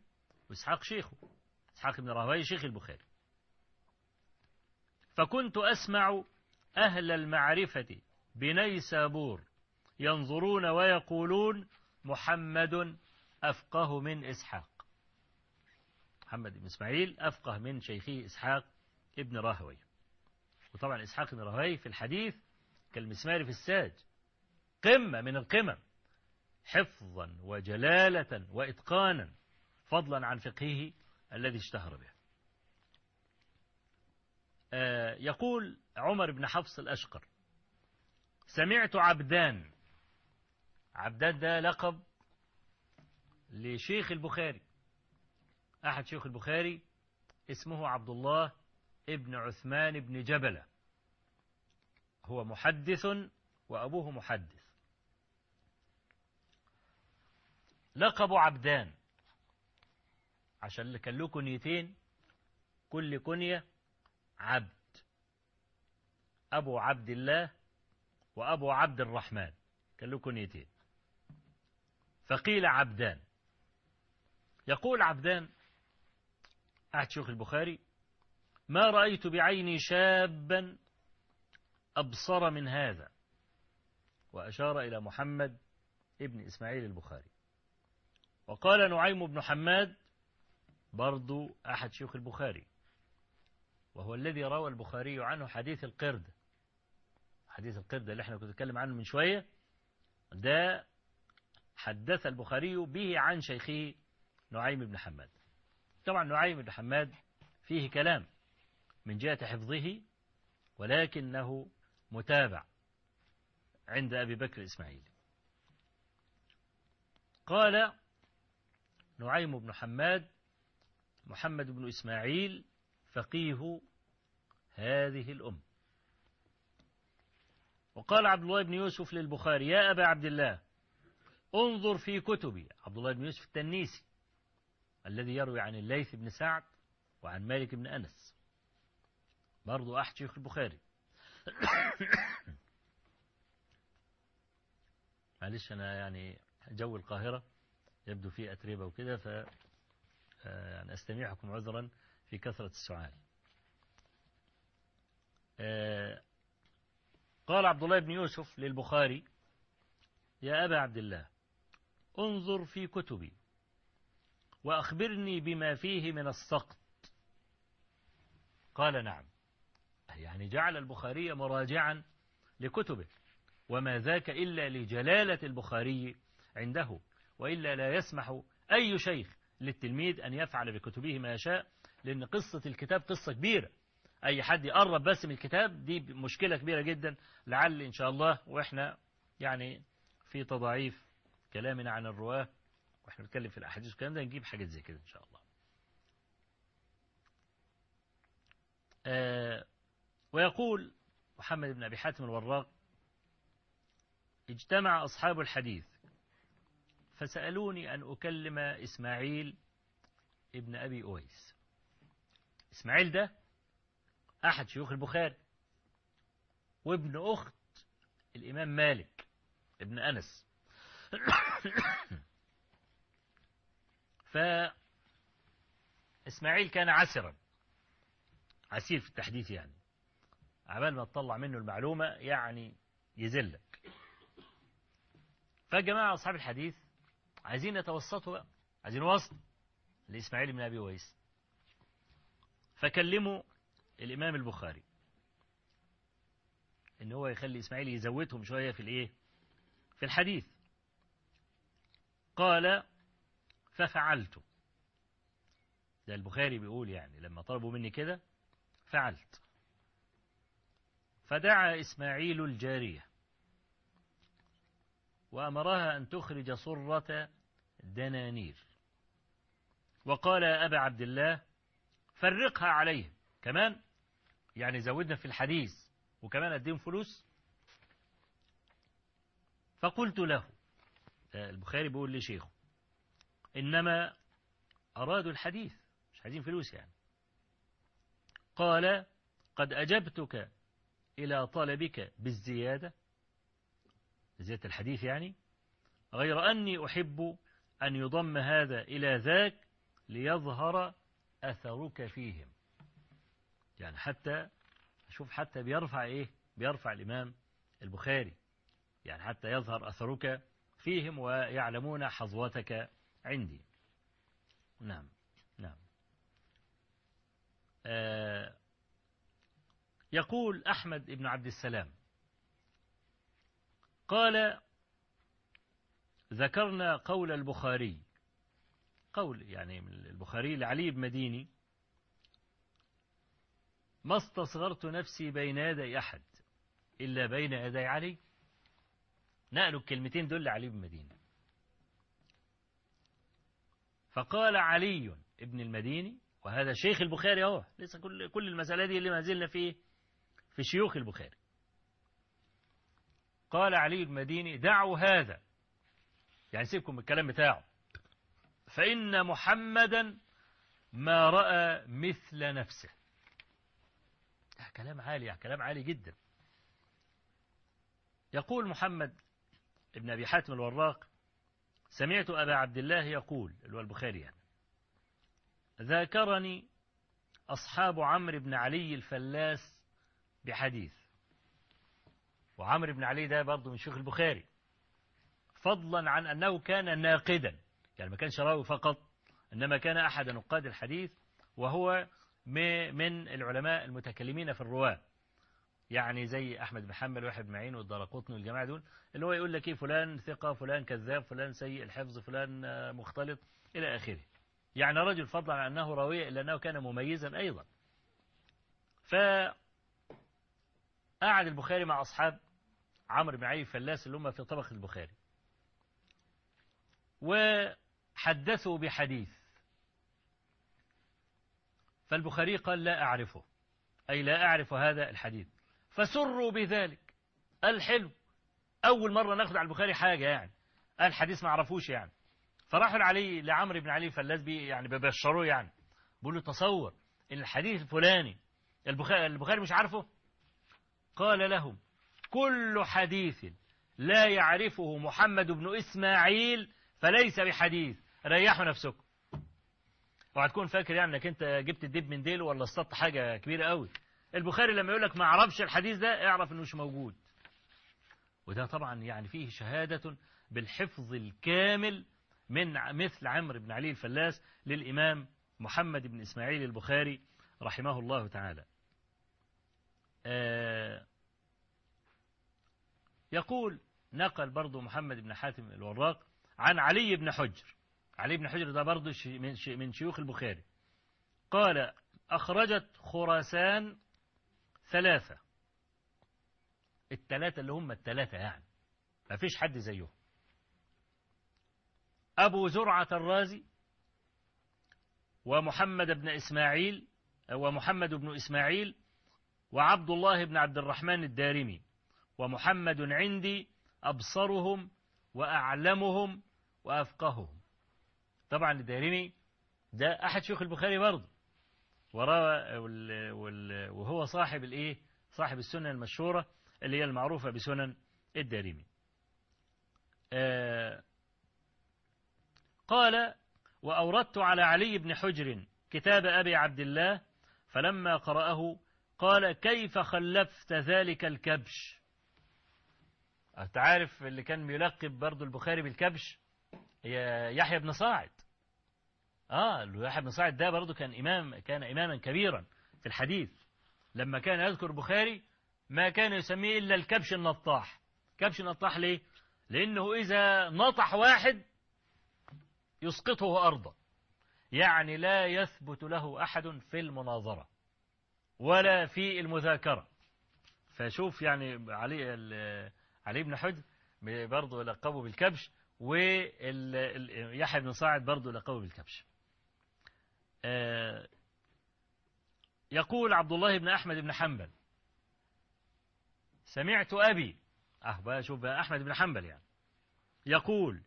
وإسحاق شيخه. إسحاق بن راهوي شيخ البخاري. فكنت أسمع أهل المعرفة بنيسابور ينظرون ويقولون محمد أفقه من إسحاق. محمد بن إسماعيل أفقه من شيخه إسحاق ابن راهوي. وطبعا إسحاق بن راهوي في الحديث كالمسمار في الساج قمة من القمم حفظا وجلالة وإتقانا فضلا عن فقهه الذي اشتهر به. آه يقول عمر بن حفص الأشقر سمعت عبدان عبدان ده لقب لشيخ البخاري أحد شيوخ البخاري اسمه عبد الله ابن عثمان بن جبلة. هو محدث وأبوه محدث. لقب عبدان. عشان كان له كنيتين كل كنية عبد. أبو عبد الله وأبو عبد الرحمن. كان له كنيتين. فقيل عبدان. يقول عبدان أحد شيوخ البخاري ما رأيت بعيني شابا أبصر من هذا. وأشار إلى محمد ابن إسماعيل البخاري. وقال نعيم بن حماد برضو أحد شيوخ البخاري وهو الذي روى البخاري عنه حديث القردة حديث القردة اللي إحنا كنا نتكلم عنه من شوية. ده حدث البخاري به عن شيخه نعيم بن حماد. طبعا نعيم بن حماد فيه كلام. من جهة حفظه ولكنه متابع عند أبي بكر إسماعيل. قال نعيم بن حماد محمد بن إسماعيل فقيه هذه الأم وقال عبد الله بن يوسف للبخاري يا أبا عبد الله انظر في كتبي عبد الله بن يوسف التنيسي الذي يروي عن الليث بن سعد وعن مالك بن أنس. برضو أحد شيخ البخاري. معلش أنا يعني جو القاهرة يبدو فيه أتربة وكده ف يعني أستميعكم عذرا في كثرة السؤال قال عبد الله بن يوسف للبخاري يا أبا عبد الله انظر في كتبي وأخبرني بما فيه من السقط. قال نعم. يعني جعل البخاري مراجعا لكتبه. وما ذاك إلا لجلالة البخاري عنده وإلا لا يسمح أي شيخ للتلميذ أن يفعل بكتبه ما يشاء لأن قصة الكتاب قصة كبيرة. أي حد يقرب بس من الكتاب دي مشكلة كبيرة جدا. لعل إن شاء الله وإحنا يعني في تضعيف كلامنا عن الرواة وإحنا بنتكلم في الأحاديث والكلام ده نجيب حاجات زي كده إن شاء الله. آه ويقول محمد بن أبي حاتم الوراق اجتمع أصحاب الحديث فسألوني أن أكلم إسماعيل ابن أبي أويس. إسماعيل ده أحد شيوخ البخاري وابن أخت الإمام مالك ابن أنس. ف إسماعيل كان عسرا عسير في التحديث يعني. عبال ما تطلع منه المعلومة يعني يذلك فجماعة أصحاب الحديث عايزين يتوسطوا بقى عايزين وسط لإسماعيل بن أبي ويس فكلموا الإمام البخاري إن هو يخلي إسماعيل يزودهم شوية في الإيه؟ في الحديث. قال ففعلت. ده البخاري بيقول يعني لما طلبوا مني كده فعلت. فدعا إسماعيل الجارية وأمرها أن تخرج صرة دنانير. وقال يا أبا عبد الله فرقها عليهم. كمان يعني زودنا في الحديث وكمان أديهم فلوس. فقلت له البخاري بيقول لشيخه إنما أرادوا الحديث مش عايزين فلوس يعني. قال قد أجبتك إلى طلبك بالزيادة زيادة الحديث يعني غير أني أحب أن يضم هذا إلى ذاك ليظهر أثرك فيهم. يعني حتى شوف حتى بيرفع إيه؟ بيرفع الإمام البخاري. يعني حتى يظهر أثرك فيهم ويعلمون حظوتك عندي. نعم نعم. آه يقول أحمد بن عبد السلام قال ذكرنا قول البخاري قول يعني البخاري لعلي بن مديني ما استصغرت نفسي بين يدي أحد إلا بين يدي علي نقلوا الكلمتين دول لعلي بن مديني. فقال علي ابن المديني وهذا شيخ البخاري أهو لسه كل كل المسألة دي اللي ما زلنا فيه في شيوخ البخاري. قال علي المديني دعوا هذا. يعني سيبكم من الكلام بتاعه. فإن محمدا ما رأى مثل نفسه. كلام عالي كلام عالي جدا. يقول محمد ابن أبي حاتم الوراق سمعت أبا عبد الله يقول اللي هو البخاري يعني ذاكرني أصحاب عمرو بن علي الفلاس بحديث. وعمرو بن علي ده برضه من شيوخ البخاري. فضلا عن أنه كان ناقدا. يعني ما كانش رأوي فقط إنما كان أحد نقاد الحديث وهو من العلماء المتكلمين في الرواة. يعني زي أحمد بن حنبل واحد بن معين والدرقطني والجماعة دول اللي هو يقول لك إيه فلان ثقة فلان كذاب فلان سيء الحفظ فلان مختلط إلى آخره. يعني رجل فضلا عن أنه راوي إلا أنه كان مميزا أيضا. ف قعد البخاري مع أصحاب عمرو بن علي الفلاس اللي هم في طبقة البخاري. وحدثوا بحديث. فالبخاري قال لا أعرفه. أي لا أعرف هذا الحديث. فسروا بذلك. الحلو أول مرة ناخد على البخاري حاجة يعني. الحديث ما عرفوش يعني. فراحوا علي لعمرو بن علي الفلاس بي يعني ببشروه يعني. بيقول له تصور إن الحديث الفلاني. البخاري مش عارفه؟ قال لهم كل حديث لا يعرفه محمد بن إسماعيل فليس بحديث. ريحوا نفسكم. وهتكون فاكر يعني انك انت جبت الدب من ديله ولا اصطدت حاجة كبيرة قوي. البخاري لما يقول لك ما أعرفش الحديث ده اعرف انه مش موجود. وده طبعا يعني فيه شهادة بالحفظ الكامل من مثل عمرو بن علي الفلاس للإمام محمد بن إسماعيل البخاري رحمه الله تعالى. يقول نقل برضو محمد بن حاتم الوراق عن علي بن حجر. علي بن حجر ده برضو من شيوخ البخاري. قال أخرجت خراسان ثلاثة. الثلاثة اللي هم الثلاثة يعني. ما فيش حد زيهم. أبو زرعة الرازي ومحمد بن إسماعيل ومحمد بن إسماعيل وعبد الله بن عبد الرحمن الدارمي ومحمد عندي أبصرهم وأعلمهم وأفقههم. طبعا الدارمي ده أحد شيوخ البخاري برضه. وهو صاحب الإيه؟ صاحب السنة المشهورة اللي هي المعروفة بسنن الدارمي. آه قال وأوردت على علي بن حجر كتاب أبي عبد الله فلما قرأه قال كيف خلفت ذلك الكبش؟ تعرف اللي كان بيلقب برضو البخاري بالكبش؟ يحيى بن صاعد. آه يحيى بن صاعد ده برضو كان إمام كان إماما كبيرا في الحديث. لما كان يذكر بخاري ما كان يسميه إلا الكبش النطاح. كبش النطاح ليه؟ لأنه إذا نطح واحد يسقطه أرضا. يعني لا يثبت له أحد في المناظرة. ولا في المذاكرة. فشوف يعني علي علي بن حجر برضه لقبه بالكبش ويحيى بن صاعد برضه لقبه بالكبش. آه، يقول عبد الله بن أحمد بن حنبل سمعت أبي أه بقى شوف بقى أحمد بن حنبل يعني يقول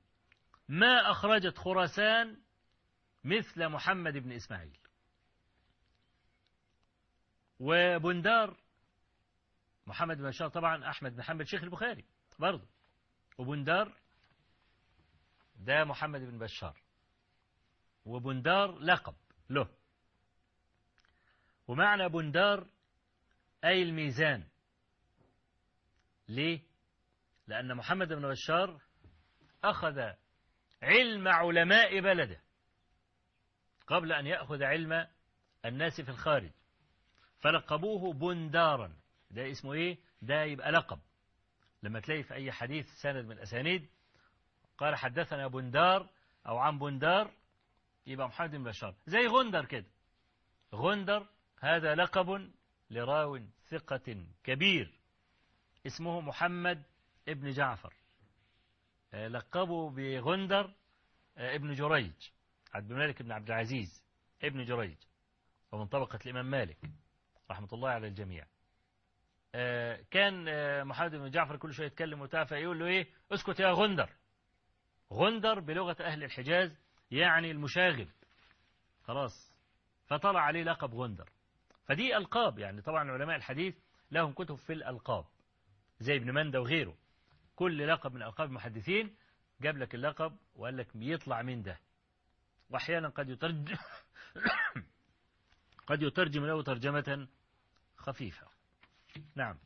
ما أخرجت خراسان مثل محمد بن إسماعيل. وبندار محمد بن بشار طبعا أحمد بن حنبل شيخ البخاري برضه. وبندار ده محمد بن بشار. وبندار لقب له. ومعنى بندار أي الميزان. ليه؟ لأن محمد بن بشار أخذ علم علماء بلده قبل أن يأخذ علم الناس في الخارج. فلقبوه بندارا. ده اسمه إيه؟ ده يبقى لقب. لما تلاقي في أي حديث سند من الأسانيد قال حدثنا بندار أو عن بندار يبقى محمد بن بشار. زي غندر كده. غندر هذا لقب لراو ثقة كبير. اسمه محمد ابن جعفر. آه، لقبه بغندر آه، ابن جريج. عبد الملك بن عبد العزيز ابن جريج. ومن طبقة الإمام مالك. رحمة الله على الجميع. آه، كان آه، محمد بن جعفر كل شوية يتكلم وبتاع فيقول له إيه؟ اسكت يا غندر. غندر بلغة أهل الحجاز يعني المشاغب. خلاص. فطلع عليه لقب غندر. فدي ألقاب يعني طبعا علماء الحديث لهم كتب في الألقاب. زي ابن مندة وغيره. كل لقب من ألقاب المحدثين جاب لك اللقب وقال لك بيطلع من ده. وأحيانا قد يترجم قد يترجم له ترجمة خفيفة. نعم.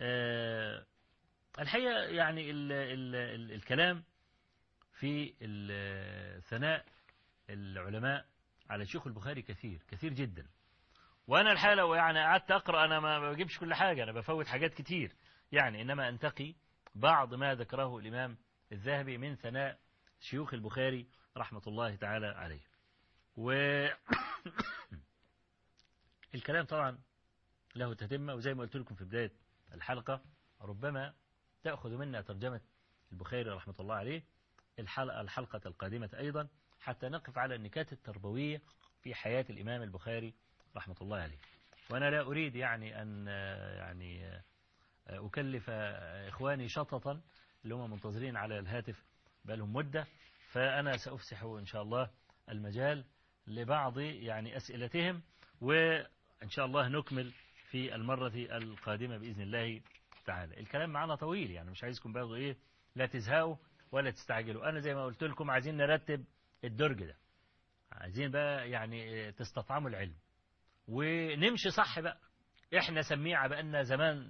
آه الحقيقة يعني ال ال ال الكلام في ثناء العلماء على شيخ البخاري كثير كثير جدا. وأنا الحقيقة لو يعني قعدت أقرأ أنا ما بجيبش كل حاجة أنا بفوت حاجات كتير. يعني إنما أنتقي بعض ما ذكره الإمام الذهبي من ثناء شيوخ البخاري رحمة الله تعالى عليه. و الكلام طبعا له تتمه وزي ما قلت لكم في بداية الحلقة ربما تأخذ منا ترجمة البخاري رحمة الله عليه الحلقة الحلقة القادمة أيضا حتى نقف على النكات التربوية في حياة الإمام البخاري رحمة الله عليه. وأنا لا أريد يعني أن يعني أكلف إخواني شططا اللي هم منتظرين على الهاتف بقالهم مدة. فأنا سأفسح إن شاء الله المجال لبعض يعني أسئلتهم وإن شاء الله نكمل في المرة القادمة بإذن الله تعالى. الكلام معنا طويل يعني مش عايزكم برضه إيه لا تزهقوا ولا تستعجلوا. أنا زي ما قلت لكم عايزين نرتب الدرج ده. عايزين بقى يعني تستطعموا العلم. ونمشي صح بقى. إحنا سميعة بقالنا زمان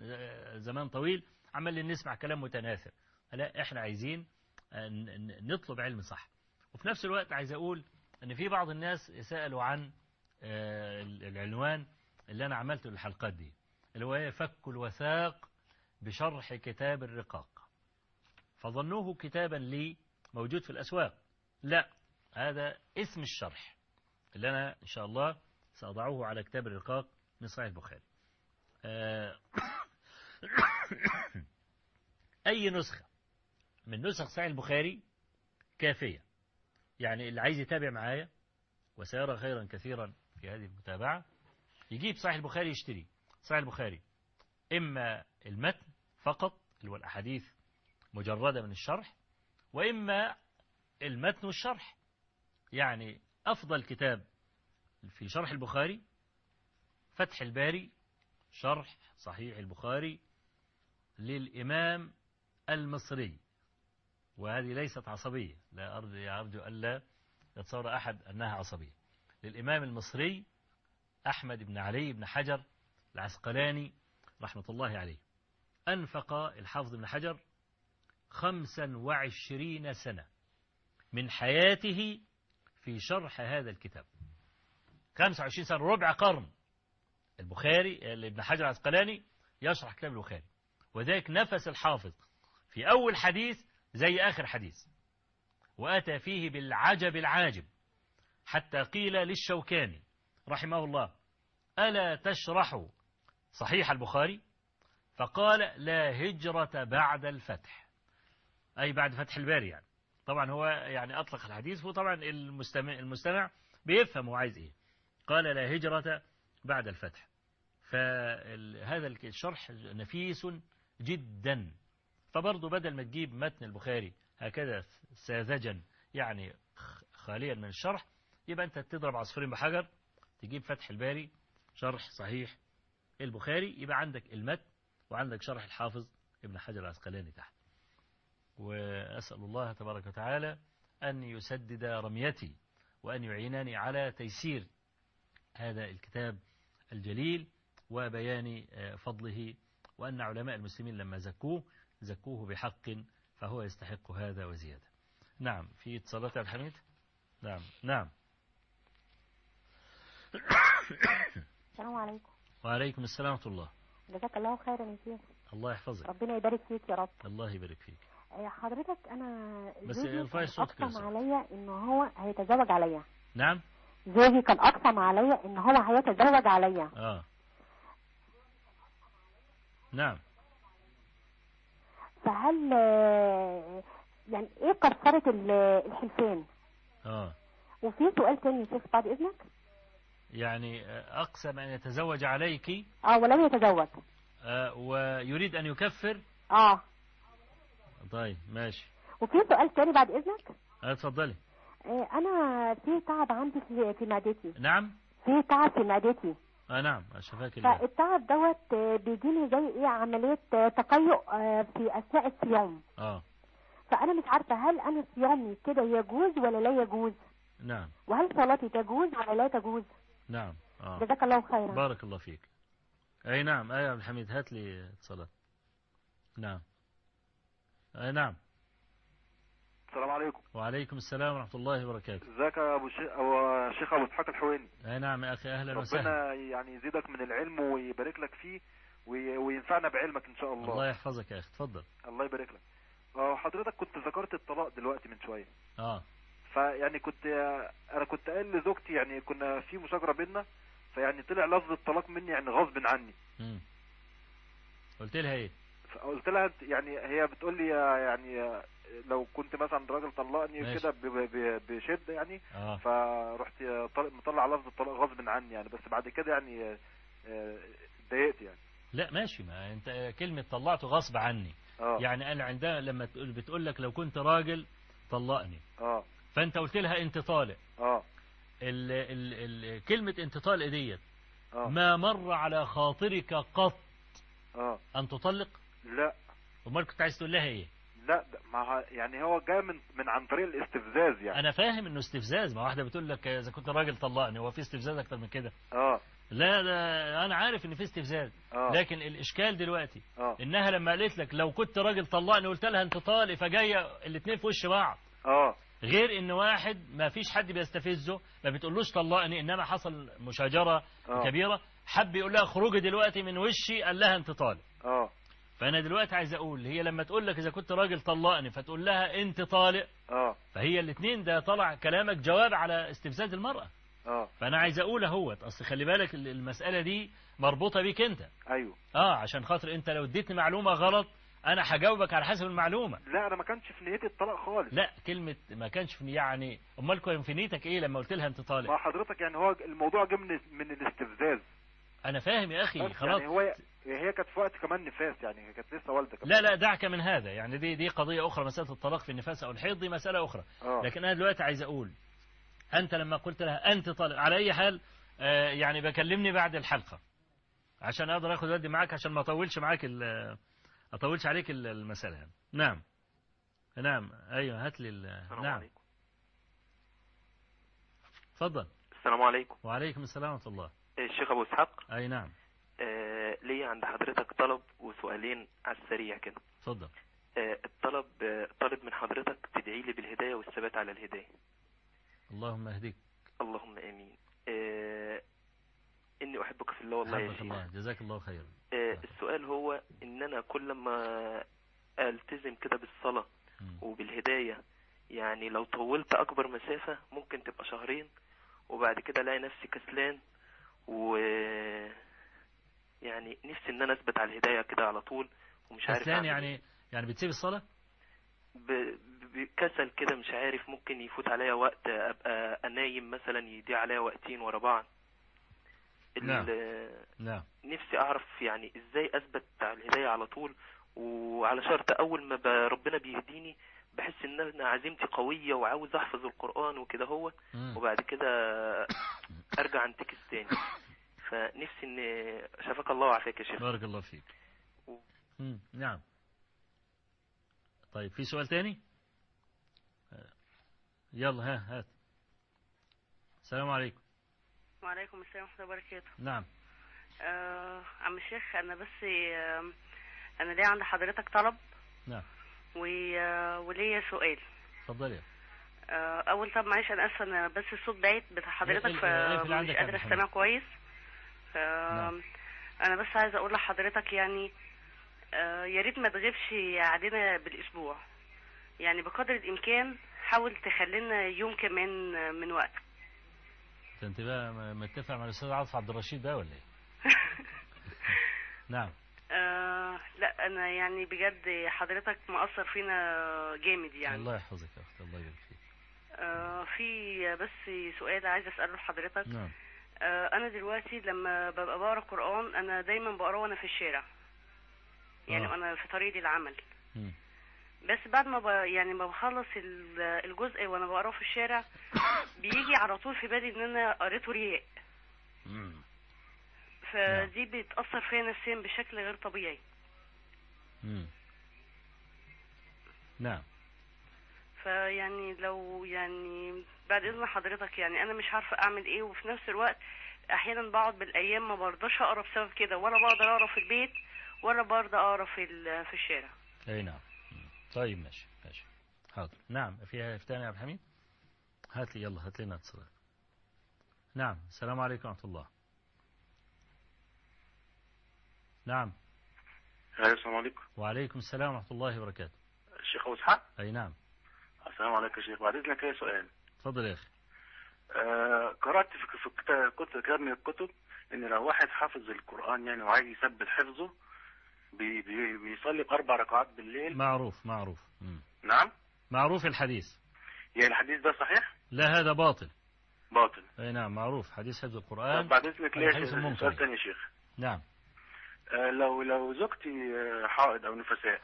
زمان طويل عمال نسمع كلام متناثر. لا إحنا عايزين آه، نطلب علم صح. وفي نفس الوقت عايز أقول إن في بعض الناس سألوا عن آه، العنوان اللي أنا عملته للحلقات دي اللي هو إيه؟ فك الوثاق بشرح كتاب الرقاق. فظنوه كتابا لي موجود في الأسواق. لا هذا اسم الشرح اللي أنا إن شاء الله سأضعه على كتاب الرقاق من صحيح البخاري. آه، أي نسخة من نسخ صحيح البخاري كافية؟ يعني اللي عايز يتابع معايا وسيرى خيرا كثيرا في هذه المتابعة يجيب صحيح البخاري يشتري. صحيح البخاري. إما المتن فقط اللي هو الأحاديث مجردة من الشرح وإما المتن والشرح. يعني أفضل كتاب في شرح البخاري فتح الباري شرح صحيح البخاري للإمام المصري. وهذه ليست عصبية. لا أرجو ألا يتصور أحد أنها عصبية. للإمام المصري أحمد بن علي بن حجر العسقلاني رحمة الله عليه. أنفق الحافظ بن حجر خمسا وعشرين سنة من حياته في شرح هذا الكتاب. 25 سنة ربع قرن. البخاري ابن حجر العسقلاني يشرح كتاب البخاري. وذلك نفس الحافظ في أول حديث زي آخر حديث. وأتى فيه بالعجب العاجب حتى قيل للشوكاني رحمه الله ألا تشرح صحيح البخاري؟ فقال لا هجرة بعد الفتح. أي بعد فتح الباري يعني. طبعا هو يعني أطلق الحديث وطبعا المستمع, المستمع بيفهم هو عايز إيه. قال لا هجرة بعد الفتح. فهذا الشرح نفيس جدا. فبرضه بدل ما تجيب متن البخاري هكذا ساذجا يعني خاليا من الشرح يبقى أنت تضرب عصفورين بحجر تجيب فتح الباري شرح صحيح البخاري يبقى عندك المتن وعندك شرح الحافظ ابن حجر العسقلاني تحت. وأسأل الله تبارك وتعالى أن يسدد رميتي وأن يعينني على تيسير هذا الكتاب الجليل وبيان فضله وأن علماء المسلمين لما زكوه زكوه بحق فهو يستحق هذا وزيادة. نعم في اتصالات عبد الحميد؟ نعم نعم. السلام عليكم. وعليكم السلام ورحمة الله. جزاك الله خيرا يا شيخ. الله يحفظك. ربنا يبارك فيك يا رب. الله يبارك فيك. آه، حضرتك أنا بس ارفعي صوتك يا اقسم. عليا إن هو هيتزوج عليا. نعم. زوجي كان أقسم عليا إن هو هيتزوج عليا. آه. نعم. فهل آه، يعني إيه كفاره ال- الحلفان آه. وفي سؤال تاني يا شيخ بعد إذنك. يعني أقسم أن يتزوج عليك آه ولم يتزوج. آه، ويريد أن يكفر؟ آه. طيب ماشي. وفي سؤال تاني بعد إذنك؟ آه، اتفضلي. آه، أنا في تعب عندي في في معدتي. نعم؟ في تعب في معدتي. آه نعم شفاك الله. فالتعب دوت آه، بيجيلي زي إيه عملية آه، تقيؤ في أثناء الصيام. آه. فأنا مش عارفة هل أنا صيامي كده يجوز ولا لا يجوز؟ نعم. وهل صلاتي تجوز ولا لا تجوز؟ نعم. آه. جزاك الله خيرا. بارك الله فيك. أي نعم. أي يا عبد الحميد هات لي اتصالات. نعم. أي نعم. السلام عليكم. وعليكم السلام ورحمة الله وبركاته. ازيك يا أبو شيخ أبو شيخ أبو إسحاق الحويني. أي نعم. يا أخي أهلا وسهلا. ربنا يعني يزيدك من العلم ويبارك لك فيه وي- وينفعنا بعلمك إن شاء الله. الله يحفظك يا أخي. اتفضل الله يبارك لك. آه حضرتك كنت ذكرت الطلاق دلوقتي من شوية. آه. فيعني كنت أنا كنت قايل لزوجتي يعني كنا في مشاجرة بينا فيعني طلع لفظ الطلاق مني يعني غصب عني. مم. قلت لها إيه؟ فقلت لها يعني هي بتقول لي يعني لو كنت مثلا راجل طلقني. كده بشدة يعني آه. فرحت طل- مطلع لفظ الطلاق غصب عني يعني بس بعد كده يعني آه، اتضايقت يعني. لا ماشي ما أنت كلمة طلعته غصب عني. آه. يعني أنا عندها لما تقول بتقول لك لو كنت راجل طلقني. آه. فانت قلت لها انت طالق آه. ال ال ال كلمة انت طالق ديت؟ آه. ما مر على خاطرك قط آه. أن تطلق؟ لا. أمال كنت عايز تقول لها إيه؟ لا ما يعني هو جاي من من عن طريق الاستفزاز يعني. أنا فاهم إنه استفزاز. ما واحدة بتقول لك إذا كنت راجل طلقني هو في استفزاز أكتر من كده. آه. لا لا أنا عارف إن في استفزاز. آه. لكن الإشكال دلوقتي آه. إنها لما قالت لك لو كنت راجل طلقني قلت لها انت طالق فجاية الاثنين في وش بعض. آه. غير إن واحد ما فيش حد بيستفزه ما بتقولوش طلقني إنما حصل مشاجرة آه. كبيرة حب يقول لها خروجي دلوقتي من وشي قال لها أنت طالق آه. فأنا دلوقتي عايز أقول هي لما تقول لك إذا كنت راجل طلقني فتقول لها أنت طالق. آه. فهي الاثنين ده طلع كلامك جواب على استفزاز المرأة. آه. فأنا عايز أقول أهوت أصل خلي بالك ال- المسألة دي مربوطة بيك أنت. أيوه. آه عشان خاطر أنت لو اديتني معلومة غلط أنا هجاوبك على حسب المعلومة. لا أنا ما كانش في نيتي الطلاق خالص. لا كلمة ما كانش في يعني أمال كان في نيتك إيه لما قلت لها أنت طالق؟ مع حضرتك يعني هو الموضوع جه من من الاستفزاز. أنا فاهم يا أخي خلاص. يعني هو هي كانت في وقت كمان نفاس يعني كانت لسه والدة كمان. لا لا دعك من هذا. يعني دي دي قضية أخرى مسألة الطلاق في النفاس أو الحيض دي مسألة أخرى. آه. لكن أنا دلوقتي عايز أقول أنت لما قلت لها أنت طالق على أي حال آه، يعني بكلمني بعد الحلقة عشان أقدر آخد ودي معاك عشان ما أطولش معاك أطولش عليك ال- المسألة يعني. نعم. نعم. أيوه هات لي ال- السلام نعم. عليكم. اتفضل السلام عليكم. وعليكم السلام ورحمة الله. الشيخ أبو إسحاق. أي نعم. آه ليا عند حضرتك طلب وسؤالين على السريع كده. اتفضل آه الطلب آه طالب من حضرتك تدعي لي بالهداية والثبات على الهداية. اللهم اهديك. اللهم آمين. آه إني أحبك في الله والله يا شيخ الله جزاك الله خيرا. آه السؤال هو إن أنا كل ما ألتزم كده بالصلاة. وبالهداية يعني لو طولت أكبر مسافة ممكن تبقى شهرين وبعد كده ألاقي نفسي كسلان و يعني نفسي إن أنا أثبت على الهداية كده على طول ومش عارف كسلان أعمل يعني يعني بتسيب الصلاة؟ ب- بكسل كده مش عارف ممكن يفوت عليا وقت أبقى انايم مثلا يضيع عليا وقتين ورا بعض. نعم. نعم. نفسي أعرف يعني إزاي أثبت على الهداية على طول وعلى شرط أول ما ربنا بيهديني بحس إن أنا عزيمتي قوية وعاوز أحفظ القرآن وكده هو. وبعد كده أرجع انتكس تاني. فنفسي إن شفاك الله وعافاك يا شيخ. بارك الله فيك. مم. نعم. طيب في سؤال تاني؟ يلا ها هات. السلام عليكم. وعليكم السلام ورحمة الله وبركاته. نعم. آه عم الشيخ أنا بس آه أنا ليا عند حضرتك طلب. نعم. و- آه، وليا سؤال. اتفضلي. آه أول طب معلش أنا آسفة أنا بس الصوت بعيد بتاع حضرتك اقفل فمش قادرة عبد أستمع. كويس. ف- نعم. أنا بس عايزة أقول لحضرتك يعني آه يا ريت ما تغيبش علينا بالأسبوع. يعني بقدر الإمكان حاول تخلينا يوم كمان آه، من وقت ده أنت بقى متفق مع الأستاذ عاطف عبد الرشيد بقى ولا إيه؟ نعم. آه لا أنا يعني بجد حضرتك مأثر فينا جامد يعني. الله يحفظك يا أختي الله يبارك فيك. آه في بس سؤال عايز أسأله لحضرتك. نعم. آه أنا دلوقتي لما ببقى بقرأ قرآن أنا دايما بقرأه وأنا في الشارع. يعني آه. أنا في طريقي للعمل مم. بس بعد ما ب... يعني ما بخلص ال- الجزء وأنا بقراه في الشارع بيجي على طول في بالي إن أنا قريته رياء. فدي بتأثر فيا نفسيا بشكل غير طبيعي مم. نعم فيعني لو يعني بعد إذن حضرتك يعني أنا مش عارفة أعمل إيه وفي نفس الوقت أحيانا بقعد بالأيام ما برضاش أقرأ بسبب كده ولا بقدر أقرأ في البيت ولا برضه أقرأ في في الشارع أي نعم. طيب ماشي ماشي. حاضر. نعم فيها فتاني يا عبد الحميد؟ هات لي يلا هات لنا اتصال نعم السلام عليكم ورحمة الله. نعم. السلام عليكم. وعليكم السلام ورحمة الله وبركاته. الشيخ أبو إسحاق؟ أي نعم. السلام عليكم يا شيخ. بعد إذنك أي سؤال؟ تفضل يا أخي. آه قرأت في كتاب كتب من الكتب إن لو واحد حافظ القرآن يعني وعايز يثبت حفظه بي بي بيصلي بأربع ركعات بالليل. معروف معروف. مم. نعم. معروف الحديث. يعني الحديث ده صحيح؟ لا هذا باطل. باطل. أي نعم معروف. حديث حفظ طب القرآن بعد حديث منكر سؤال تاني يا شيخ. نعم. آه لو لو زوجتي آه، حائض أو نفساء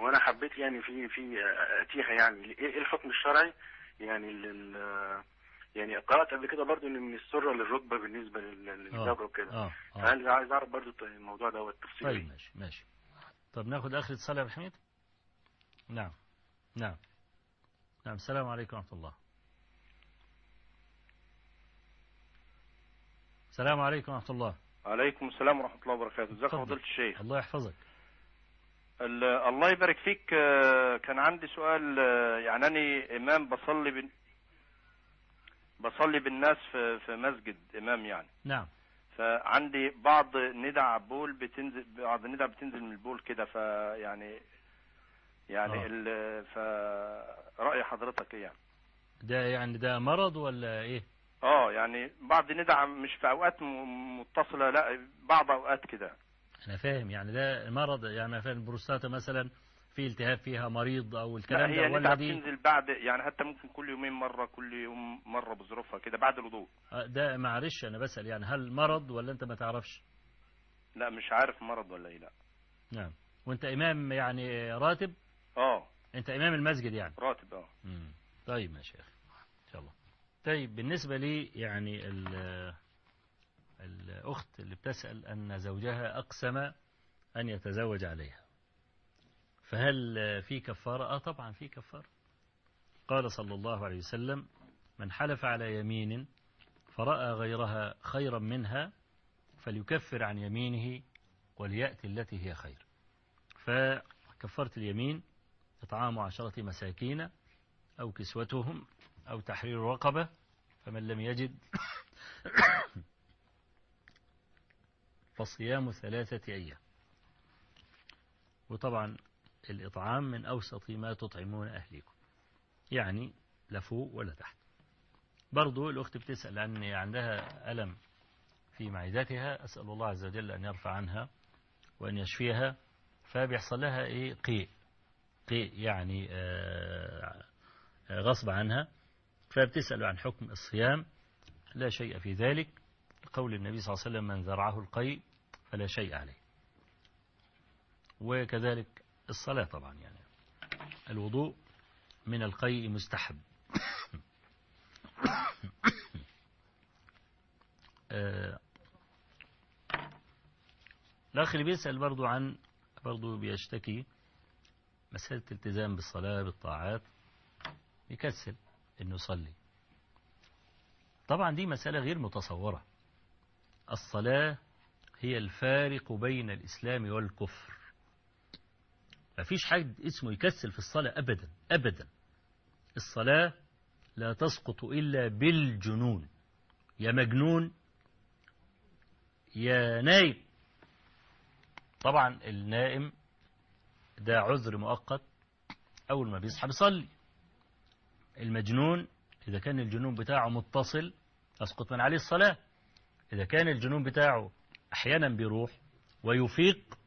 وأنا حبيت يعني في في آه، أتيها يعني إيه إيه الحكم الشرعي؟ يعني لل آه، يعني قرأت قبل كده برضو إن من السرة للركبة بالنسبة لل- للزوجة وكده آه. آه. فهل عايز أعرف برضو الموضوع ده والتفصيل طيب؟ ماشي ماشي طب ناخد آخر اتصال يا عبد الحميد نعم نعم نعم السلام عليكم ورحمة الله السلام عليكم ورحمة الله عليكم السلام ورحمة الله وبركاته إزيك. فضيلة الشيخ الله يحفظك ال- الله يبارك فيك آه، كان عندي سؤال آه، يعني أنا إمام بصلي. بصلي بالناس في في مسجد إمام يعني. نعم. فعندي بعض نقط بول بتنزل بعض نقط بتنزل من البول كده فيعني يعني آه. ال... فرأي حضرتك إيه يعني؟ ده يعني ده مرض ولا إيه؟ آه يعني بعض نقط مش في أوقات م- متصلة لا بعض أوقات كده. أنا فاهم يعني ده مرض يعني مثلا البروستاتا مثلا في التهاب فيها مريض أو لا الكلام ده ولا دي؟ بتنزل بعد يعني حتى ممكن كل يومين مرة كل يوم مرة بظروفها كده بعد الوضوء. آه، ده معلش أنا بسأل يعني هل مرض ولا أنت ما تعرفش؟ لا مش عارف مرض ولا إيه لا. نعم. وأنت إمام يعني راتب؟ آه. أنت إمام المسجد يعني؟ راتب آه. طيب يا أخي إن شاء الله. طيب بالنسبة لي يعني ال- الأخت اللي بتسأل أن زوجها أقسم أن يتزوج عليها. فهل في كفارة؟ آه طبعا في كفارة. قال صلى الله عليه وسلم من حلف على يمين فرأى غيرها خيرا منها فليكفر عن يمينه وليأتي التي هي خير. فكفرت اليمين إطعام عشرة مساكين أو كسوتهم أو تحرير رقبة فمن لم يجد فصيام ثلاثة أيام. وطبعا الإطعام من أوسط ما تطعمون أهليكم. يعني لا فوق ولا تحت. برضو الأخت بتسأل عن عندها ألم في معدتها أسأل الله عز وجل أن يرفع عنها وأن يشفيها. فبيحصل لها إيه؟ قيء. قيء يعني آه، آه، غصب عنها. فبتسأل عن حكم الصيام. لا شيء في ذلك. قول النبي صلى الله عليه وسلم من ذرعه القيء فلا شيء عليه. وكذلك الصلاة طبعا يعني. الوضوء من القيء مستحب. الأخ اللي بيسأل برضو عن برضو بيشتكي مسألة التزام بالصلاة بالطاعات. يكسل إنه يصلي. طبعا دي مسألة غير متصورة. الصلاة هي الفارق بين الإسلام والكفر. مفيش حد اسمه يكسل في الصلاة أبدا أبدا. الصلاة لا تسقط إلا بالجنون. يا مجنون يا نايم. طبعا النائم ده عذر مؤقت أول ما بيصحى بيصلي. المجنون إذا كان الجنون بتاعه متصل تسقط من عليه الصلاة. إذا كان الجنون بتاعه أحيانا بيروح ويفيق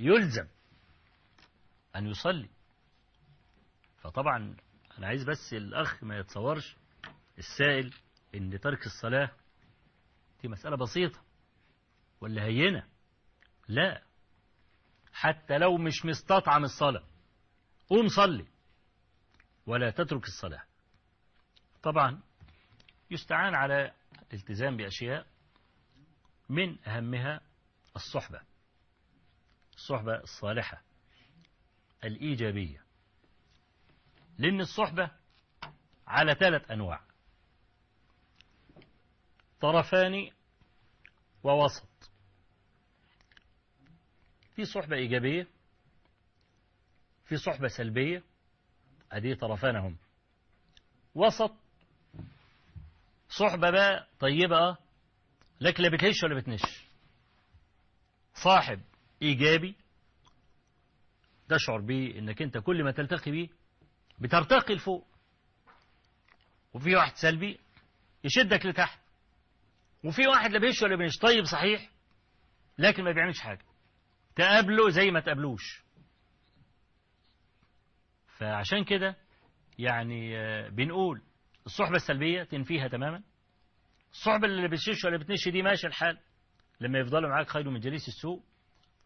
يلزم. أن يصلي. فطبعا أنا عايز بس الأخ ما يتصورش السائل إن ترك الصلاة دي مسألة بسيطة ولا هينة؟ لا. حتى لو مش مستطعم الصلاة قوم صلي ولا تترك الصلاة. طبعا يستعان على الالتزام بأشياء من أهمها الصحبة الصحبة الصالحة. الإيجابية. لأن الصحبة على ثلاث أنواع. طرفان ووسط. في صحبة إيجابية في صحبة سلبية. أدي طرفان هم وسط صحبة بقى طيبة لكن لا بتهش ولا بتنش. صاحب إيجابي تشعر بيه إنك أنت كل ما تلتقي بيه بترتقي لفوق. وفي واحد سلبي يشدك لتحت. وفي واحد لا بيهش ولا بينش طيب صحيح لكن ما بيعملش حاجة. تقابله زي ما تقابلوش. فعشان كده يعني آه، بنقول الصحبة السلبية تنفيها تماما. الصحبة اللي بتشش ولا بتنش دي ماشي الحال. لما يفضلوا معاك خير من جليس السوء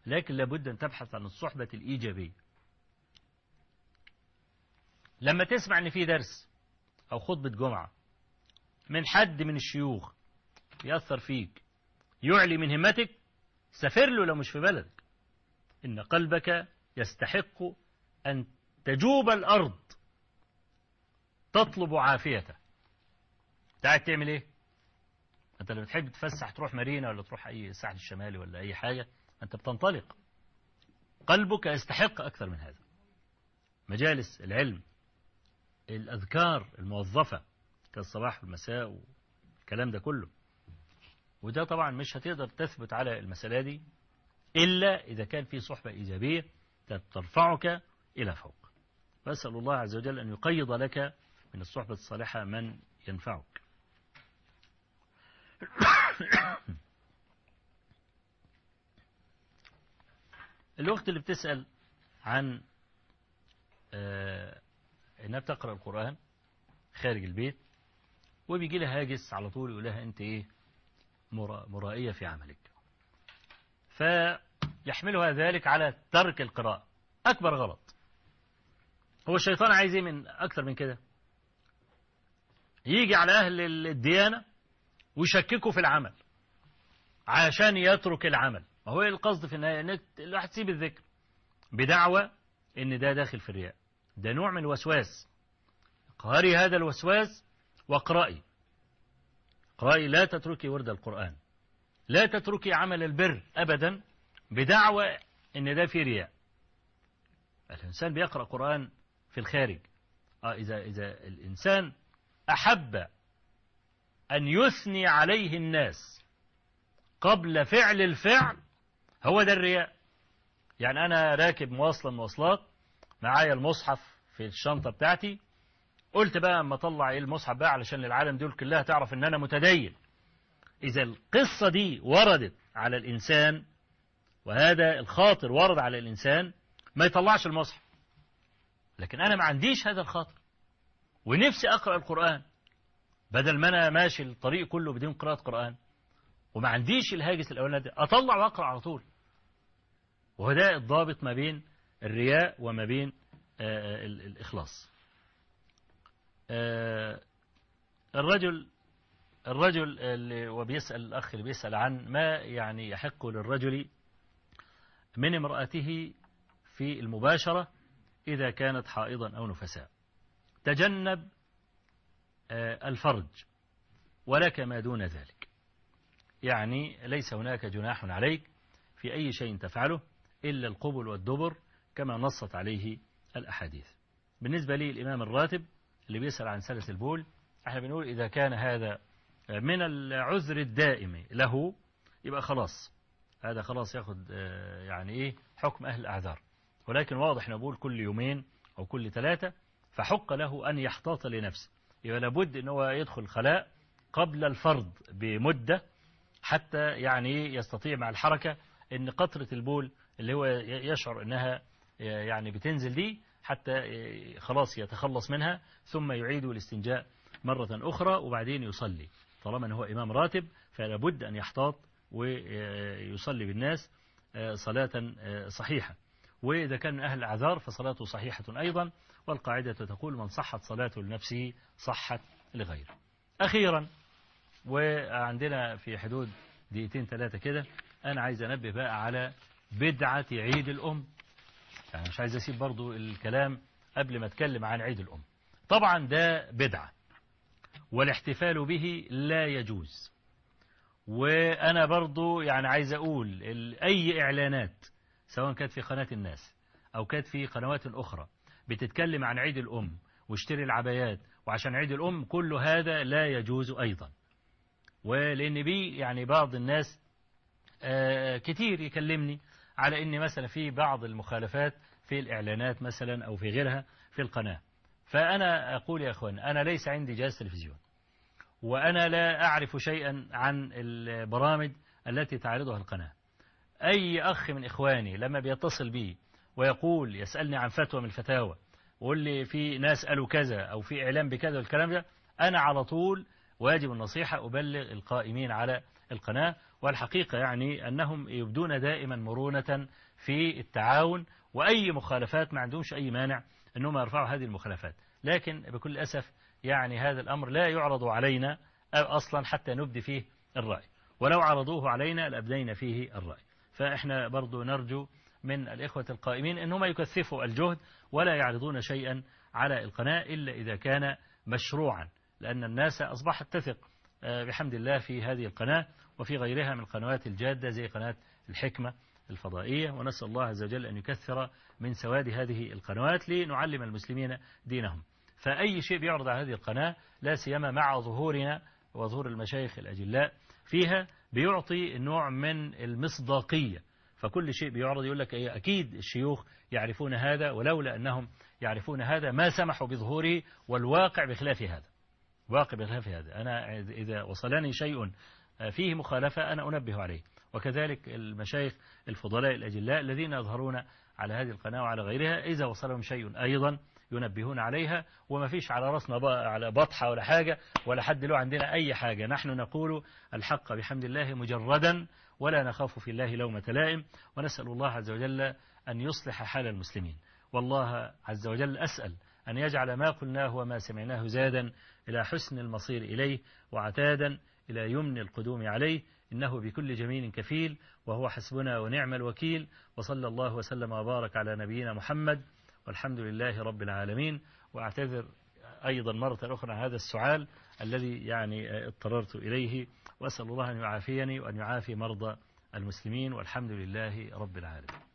لكن لابد أن تبحث عن الصحبة الإيجابية. لما تسمع أن في درس أو خطبة جمعة من حد من الشيوخ يأثر فيك يعلي من همتك سافر له لو مش في بلدك. إن قلبك يستحق أن تجوب الأرض تطلب عافيته. قاعد تعمل إيه؟ أنت لما بتحب تفسح تروح مارينا ولا تروح أي الساحل الشمالي ولا أي حاجة أنت بتنطلق. قلبك يستحق أكثر من هذا. مجالس العلم الأذكار الموظفة كالصباح والمساء والكلام ده كله. وده طبعا مش هتقدر تثبت على المسألة دي إلا إذا كان في صحبة إيجابية ترفعك إلى فوق. فأسأل الله عز وجل أن يقيض لك من الصحبة الصالحة من ينفعك. الوقت اللي بتسأل عن آه إنها بتقرأ القرآن خارج البيت وبيجي لها هاجس على طول يقول لها أنت إيه؟ مرائية في عملك. فيحملها ذلك على ترك القراءة. أكبر غلط. هو الشيطان عايز إيه من أكثر من كده؟ يجي على أهل الديانة ويشككوا في العمل عشان يترك العمل. ما هو القصد في النهاية إنك الواحد تسيب الذكر؟ بدعوة إن ده داخل في الرياء. ده نوع من الوسواس. قهري هذا الوسواس واقرأي اقرأي لا تتركي ورد القرآن. لا تتركي عمل البر أبدا. بدعوة إن ده في رياء. الإنسان بيقرأ قرآن في الخارج. آه إذا, إذا الإنسان أحب أن يثني عليه الناس قبل فعل الفعل هو ده الرياء. يعني أنا راكب مواصلة مواصلات معايا المصحف في الشنطة بتاعتي. قلت بقى أما أطلع إيه المصحف بقى علشان العالم دول كلها تعرف إن أنا متدين. إذا القصة دي وردت على الإنسان وهذا الخاطر ورد على الإنسان ما يطلعش المصحف. لكن أنا ما عنديش هذا الخاطر ونفسي أقرأ القرآن. بدل ما أنا ماشي الطريق كله بدون قراءة قرآن. وما عنديش الهاجس الأولاني. ده أطلع وأقرأ على طول. وهو ده الضابط ما بين الرياء وما بين آه الإخلاص. آه الرجل الرجل اللي وبيسأل الأخ اللي بيسأل عن ما يعني يحق للرجل من امرأته في المباشرة إذا كانت حائضا أو نفساء. تجنب الفرج ولك ما دون ذلك. يعني ليس هناك جناح عليك في أي شيء تفعله إلا القبل والدبر كما نصت عليه الأحاديث. بالنسبة لي الإمام الراتب اللي بيسأل عن سلس البول إحنا بنقول إذا كان هذا من العذر الدائم له يبقى خلاص هذا خلاص ياخد يعني إيه حكم أهل الأعذار. ولكن واضح نقول كل يومين أو كل ثلاثة فحق له أن يحتاط لنفسه. يبقى لابد أن هو يدخل خلاء قبل الفرض بمدة حتى يعني يستطيع مع الحركة أن قطرة البول اللي هو يشعر أنها يعني بتنزل دي حتى خلاص يتخلص منها ثم يعيد الاستنجاء مرة أخرى وبعدين يصلي. طالما هو إمام راتب فلا بد أن يحتاط ويصلي بالناس صلاة صحيحة. وإذا كان من أهل الأعذار فصلاته صحيحة أيضا والقاعدة تقول من صحت صلاته لنفسه صحت لغيره. أخيرا وعندنا في حدود دقيقتين ثلاثة كده أنا عايز أنبه بقى على بدعة عيد الأم. يعني مش عايز أسيب برضو الكلام قبل ما أتكلم عن عيد الأم. طبعا ده بدعة والاحتفال به لا يجوز. وأنا برضو يعني عايز أقول أي إعلانات سواء كانت في قناة الناس أو كانت في قنوات أخرى بتتكلم عن عيد الأم واشتري العبايات وعشان عيد الأم كل هذا لا يجوز أيضا. ولأن بي يعني بعض الناس آه كتير يكلمني على أن مثلا في بعض المخالفات في الإعلانات مثلا أو في غيرها في القناة. فأنا أقول يا أخوان أنا ليس عندي جهاز تلفزيون وأنا لا أعرف شيئا عن البرامج التي تعرضها القناة. أي أخ من إخواني لما بيتصل بي ويقول يسألني عن فتوى من الفتاوى ويقول لي في ناس قالوا كذا أو في إعلام بكذا والكلام ده أنا على طول واجب النصيحة أبلغ القائمين على القناة. والحقيقة يعني أنهم يبدون دائما مرونة في التعاون وأي مخالفات ما عندهمش أي مانع أنهم يرفعوا هذه المخالفات. لكن بكل أسف يعني هذا الأمر لا يعرض علينا أصلا حتى نبدي فيه الرأي. ولو عرضوه علينا لأبدينا فيه الرأي. فإحنا برضو نرجو من الإخوة القائمين أنهم يكثفوا الجهد ولا يعرضون شيئا على القناة إلا إذا كان مشروعا. لأن الناس أصبحت تثق بحمد الله في هذه القناة وفي غيرها من القنوات الجادة زي قناة الحكمة الفضائية. ونسأل الله عز وجل أن يكثر من سواد هذه القنوات لنعلم المسلمين دينهم. فأي شيء بيعرض على هذه القناة لا سيما مع ظهورنا وظهور المشايخ الأجلاء فيها بيعطي نوع من المصداقية. فكل شيء بيعرض يقول لك أكيد الشيوخ يعرفون هذا ولولا أنهم يعرفون هذا ما سمحوا بظهوره والواقع بخلاف هذا. واقع بخلاف هذا. أنا إذا وصلني شيء فيه مخالفة أنا أنبه عليه. وكذلك المشايخ الفضلاء الأجلاء الذين يظهرون على هذه القناة وعلى غيرها إذا وصلهم شيء أيضا ينبهون عليها. وما فيش على رأسنا على بطحة ولا حاجة ولا حد له عندنا أي حاجة. نحن نقول الحق بحمد الله مجردا ولا نخاف في الله لومة لائم ونسأل الله عز وجل أن يصلح حال المسلمين. والله عز وجل أسأل أن يجعل ما قلناه وما سمعناه زادا إلى حسن المصير إليه وعتادا إلى يمن القدوم عليه إنه بكل جميل كفيل وهو حسبنا ونعم الوكيل وصلى الله وسلم وبارك على نبينا محمد والحمد لله رب العالمين وأعتذر أيضا مرة أخرى هذا السؤال الذي يعني اضطررت إليه وأسأل الله أن يعافيني وأن يعافي مرضى المسلمين والحمد لله رب العالمين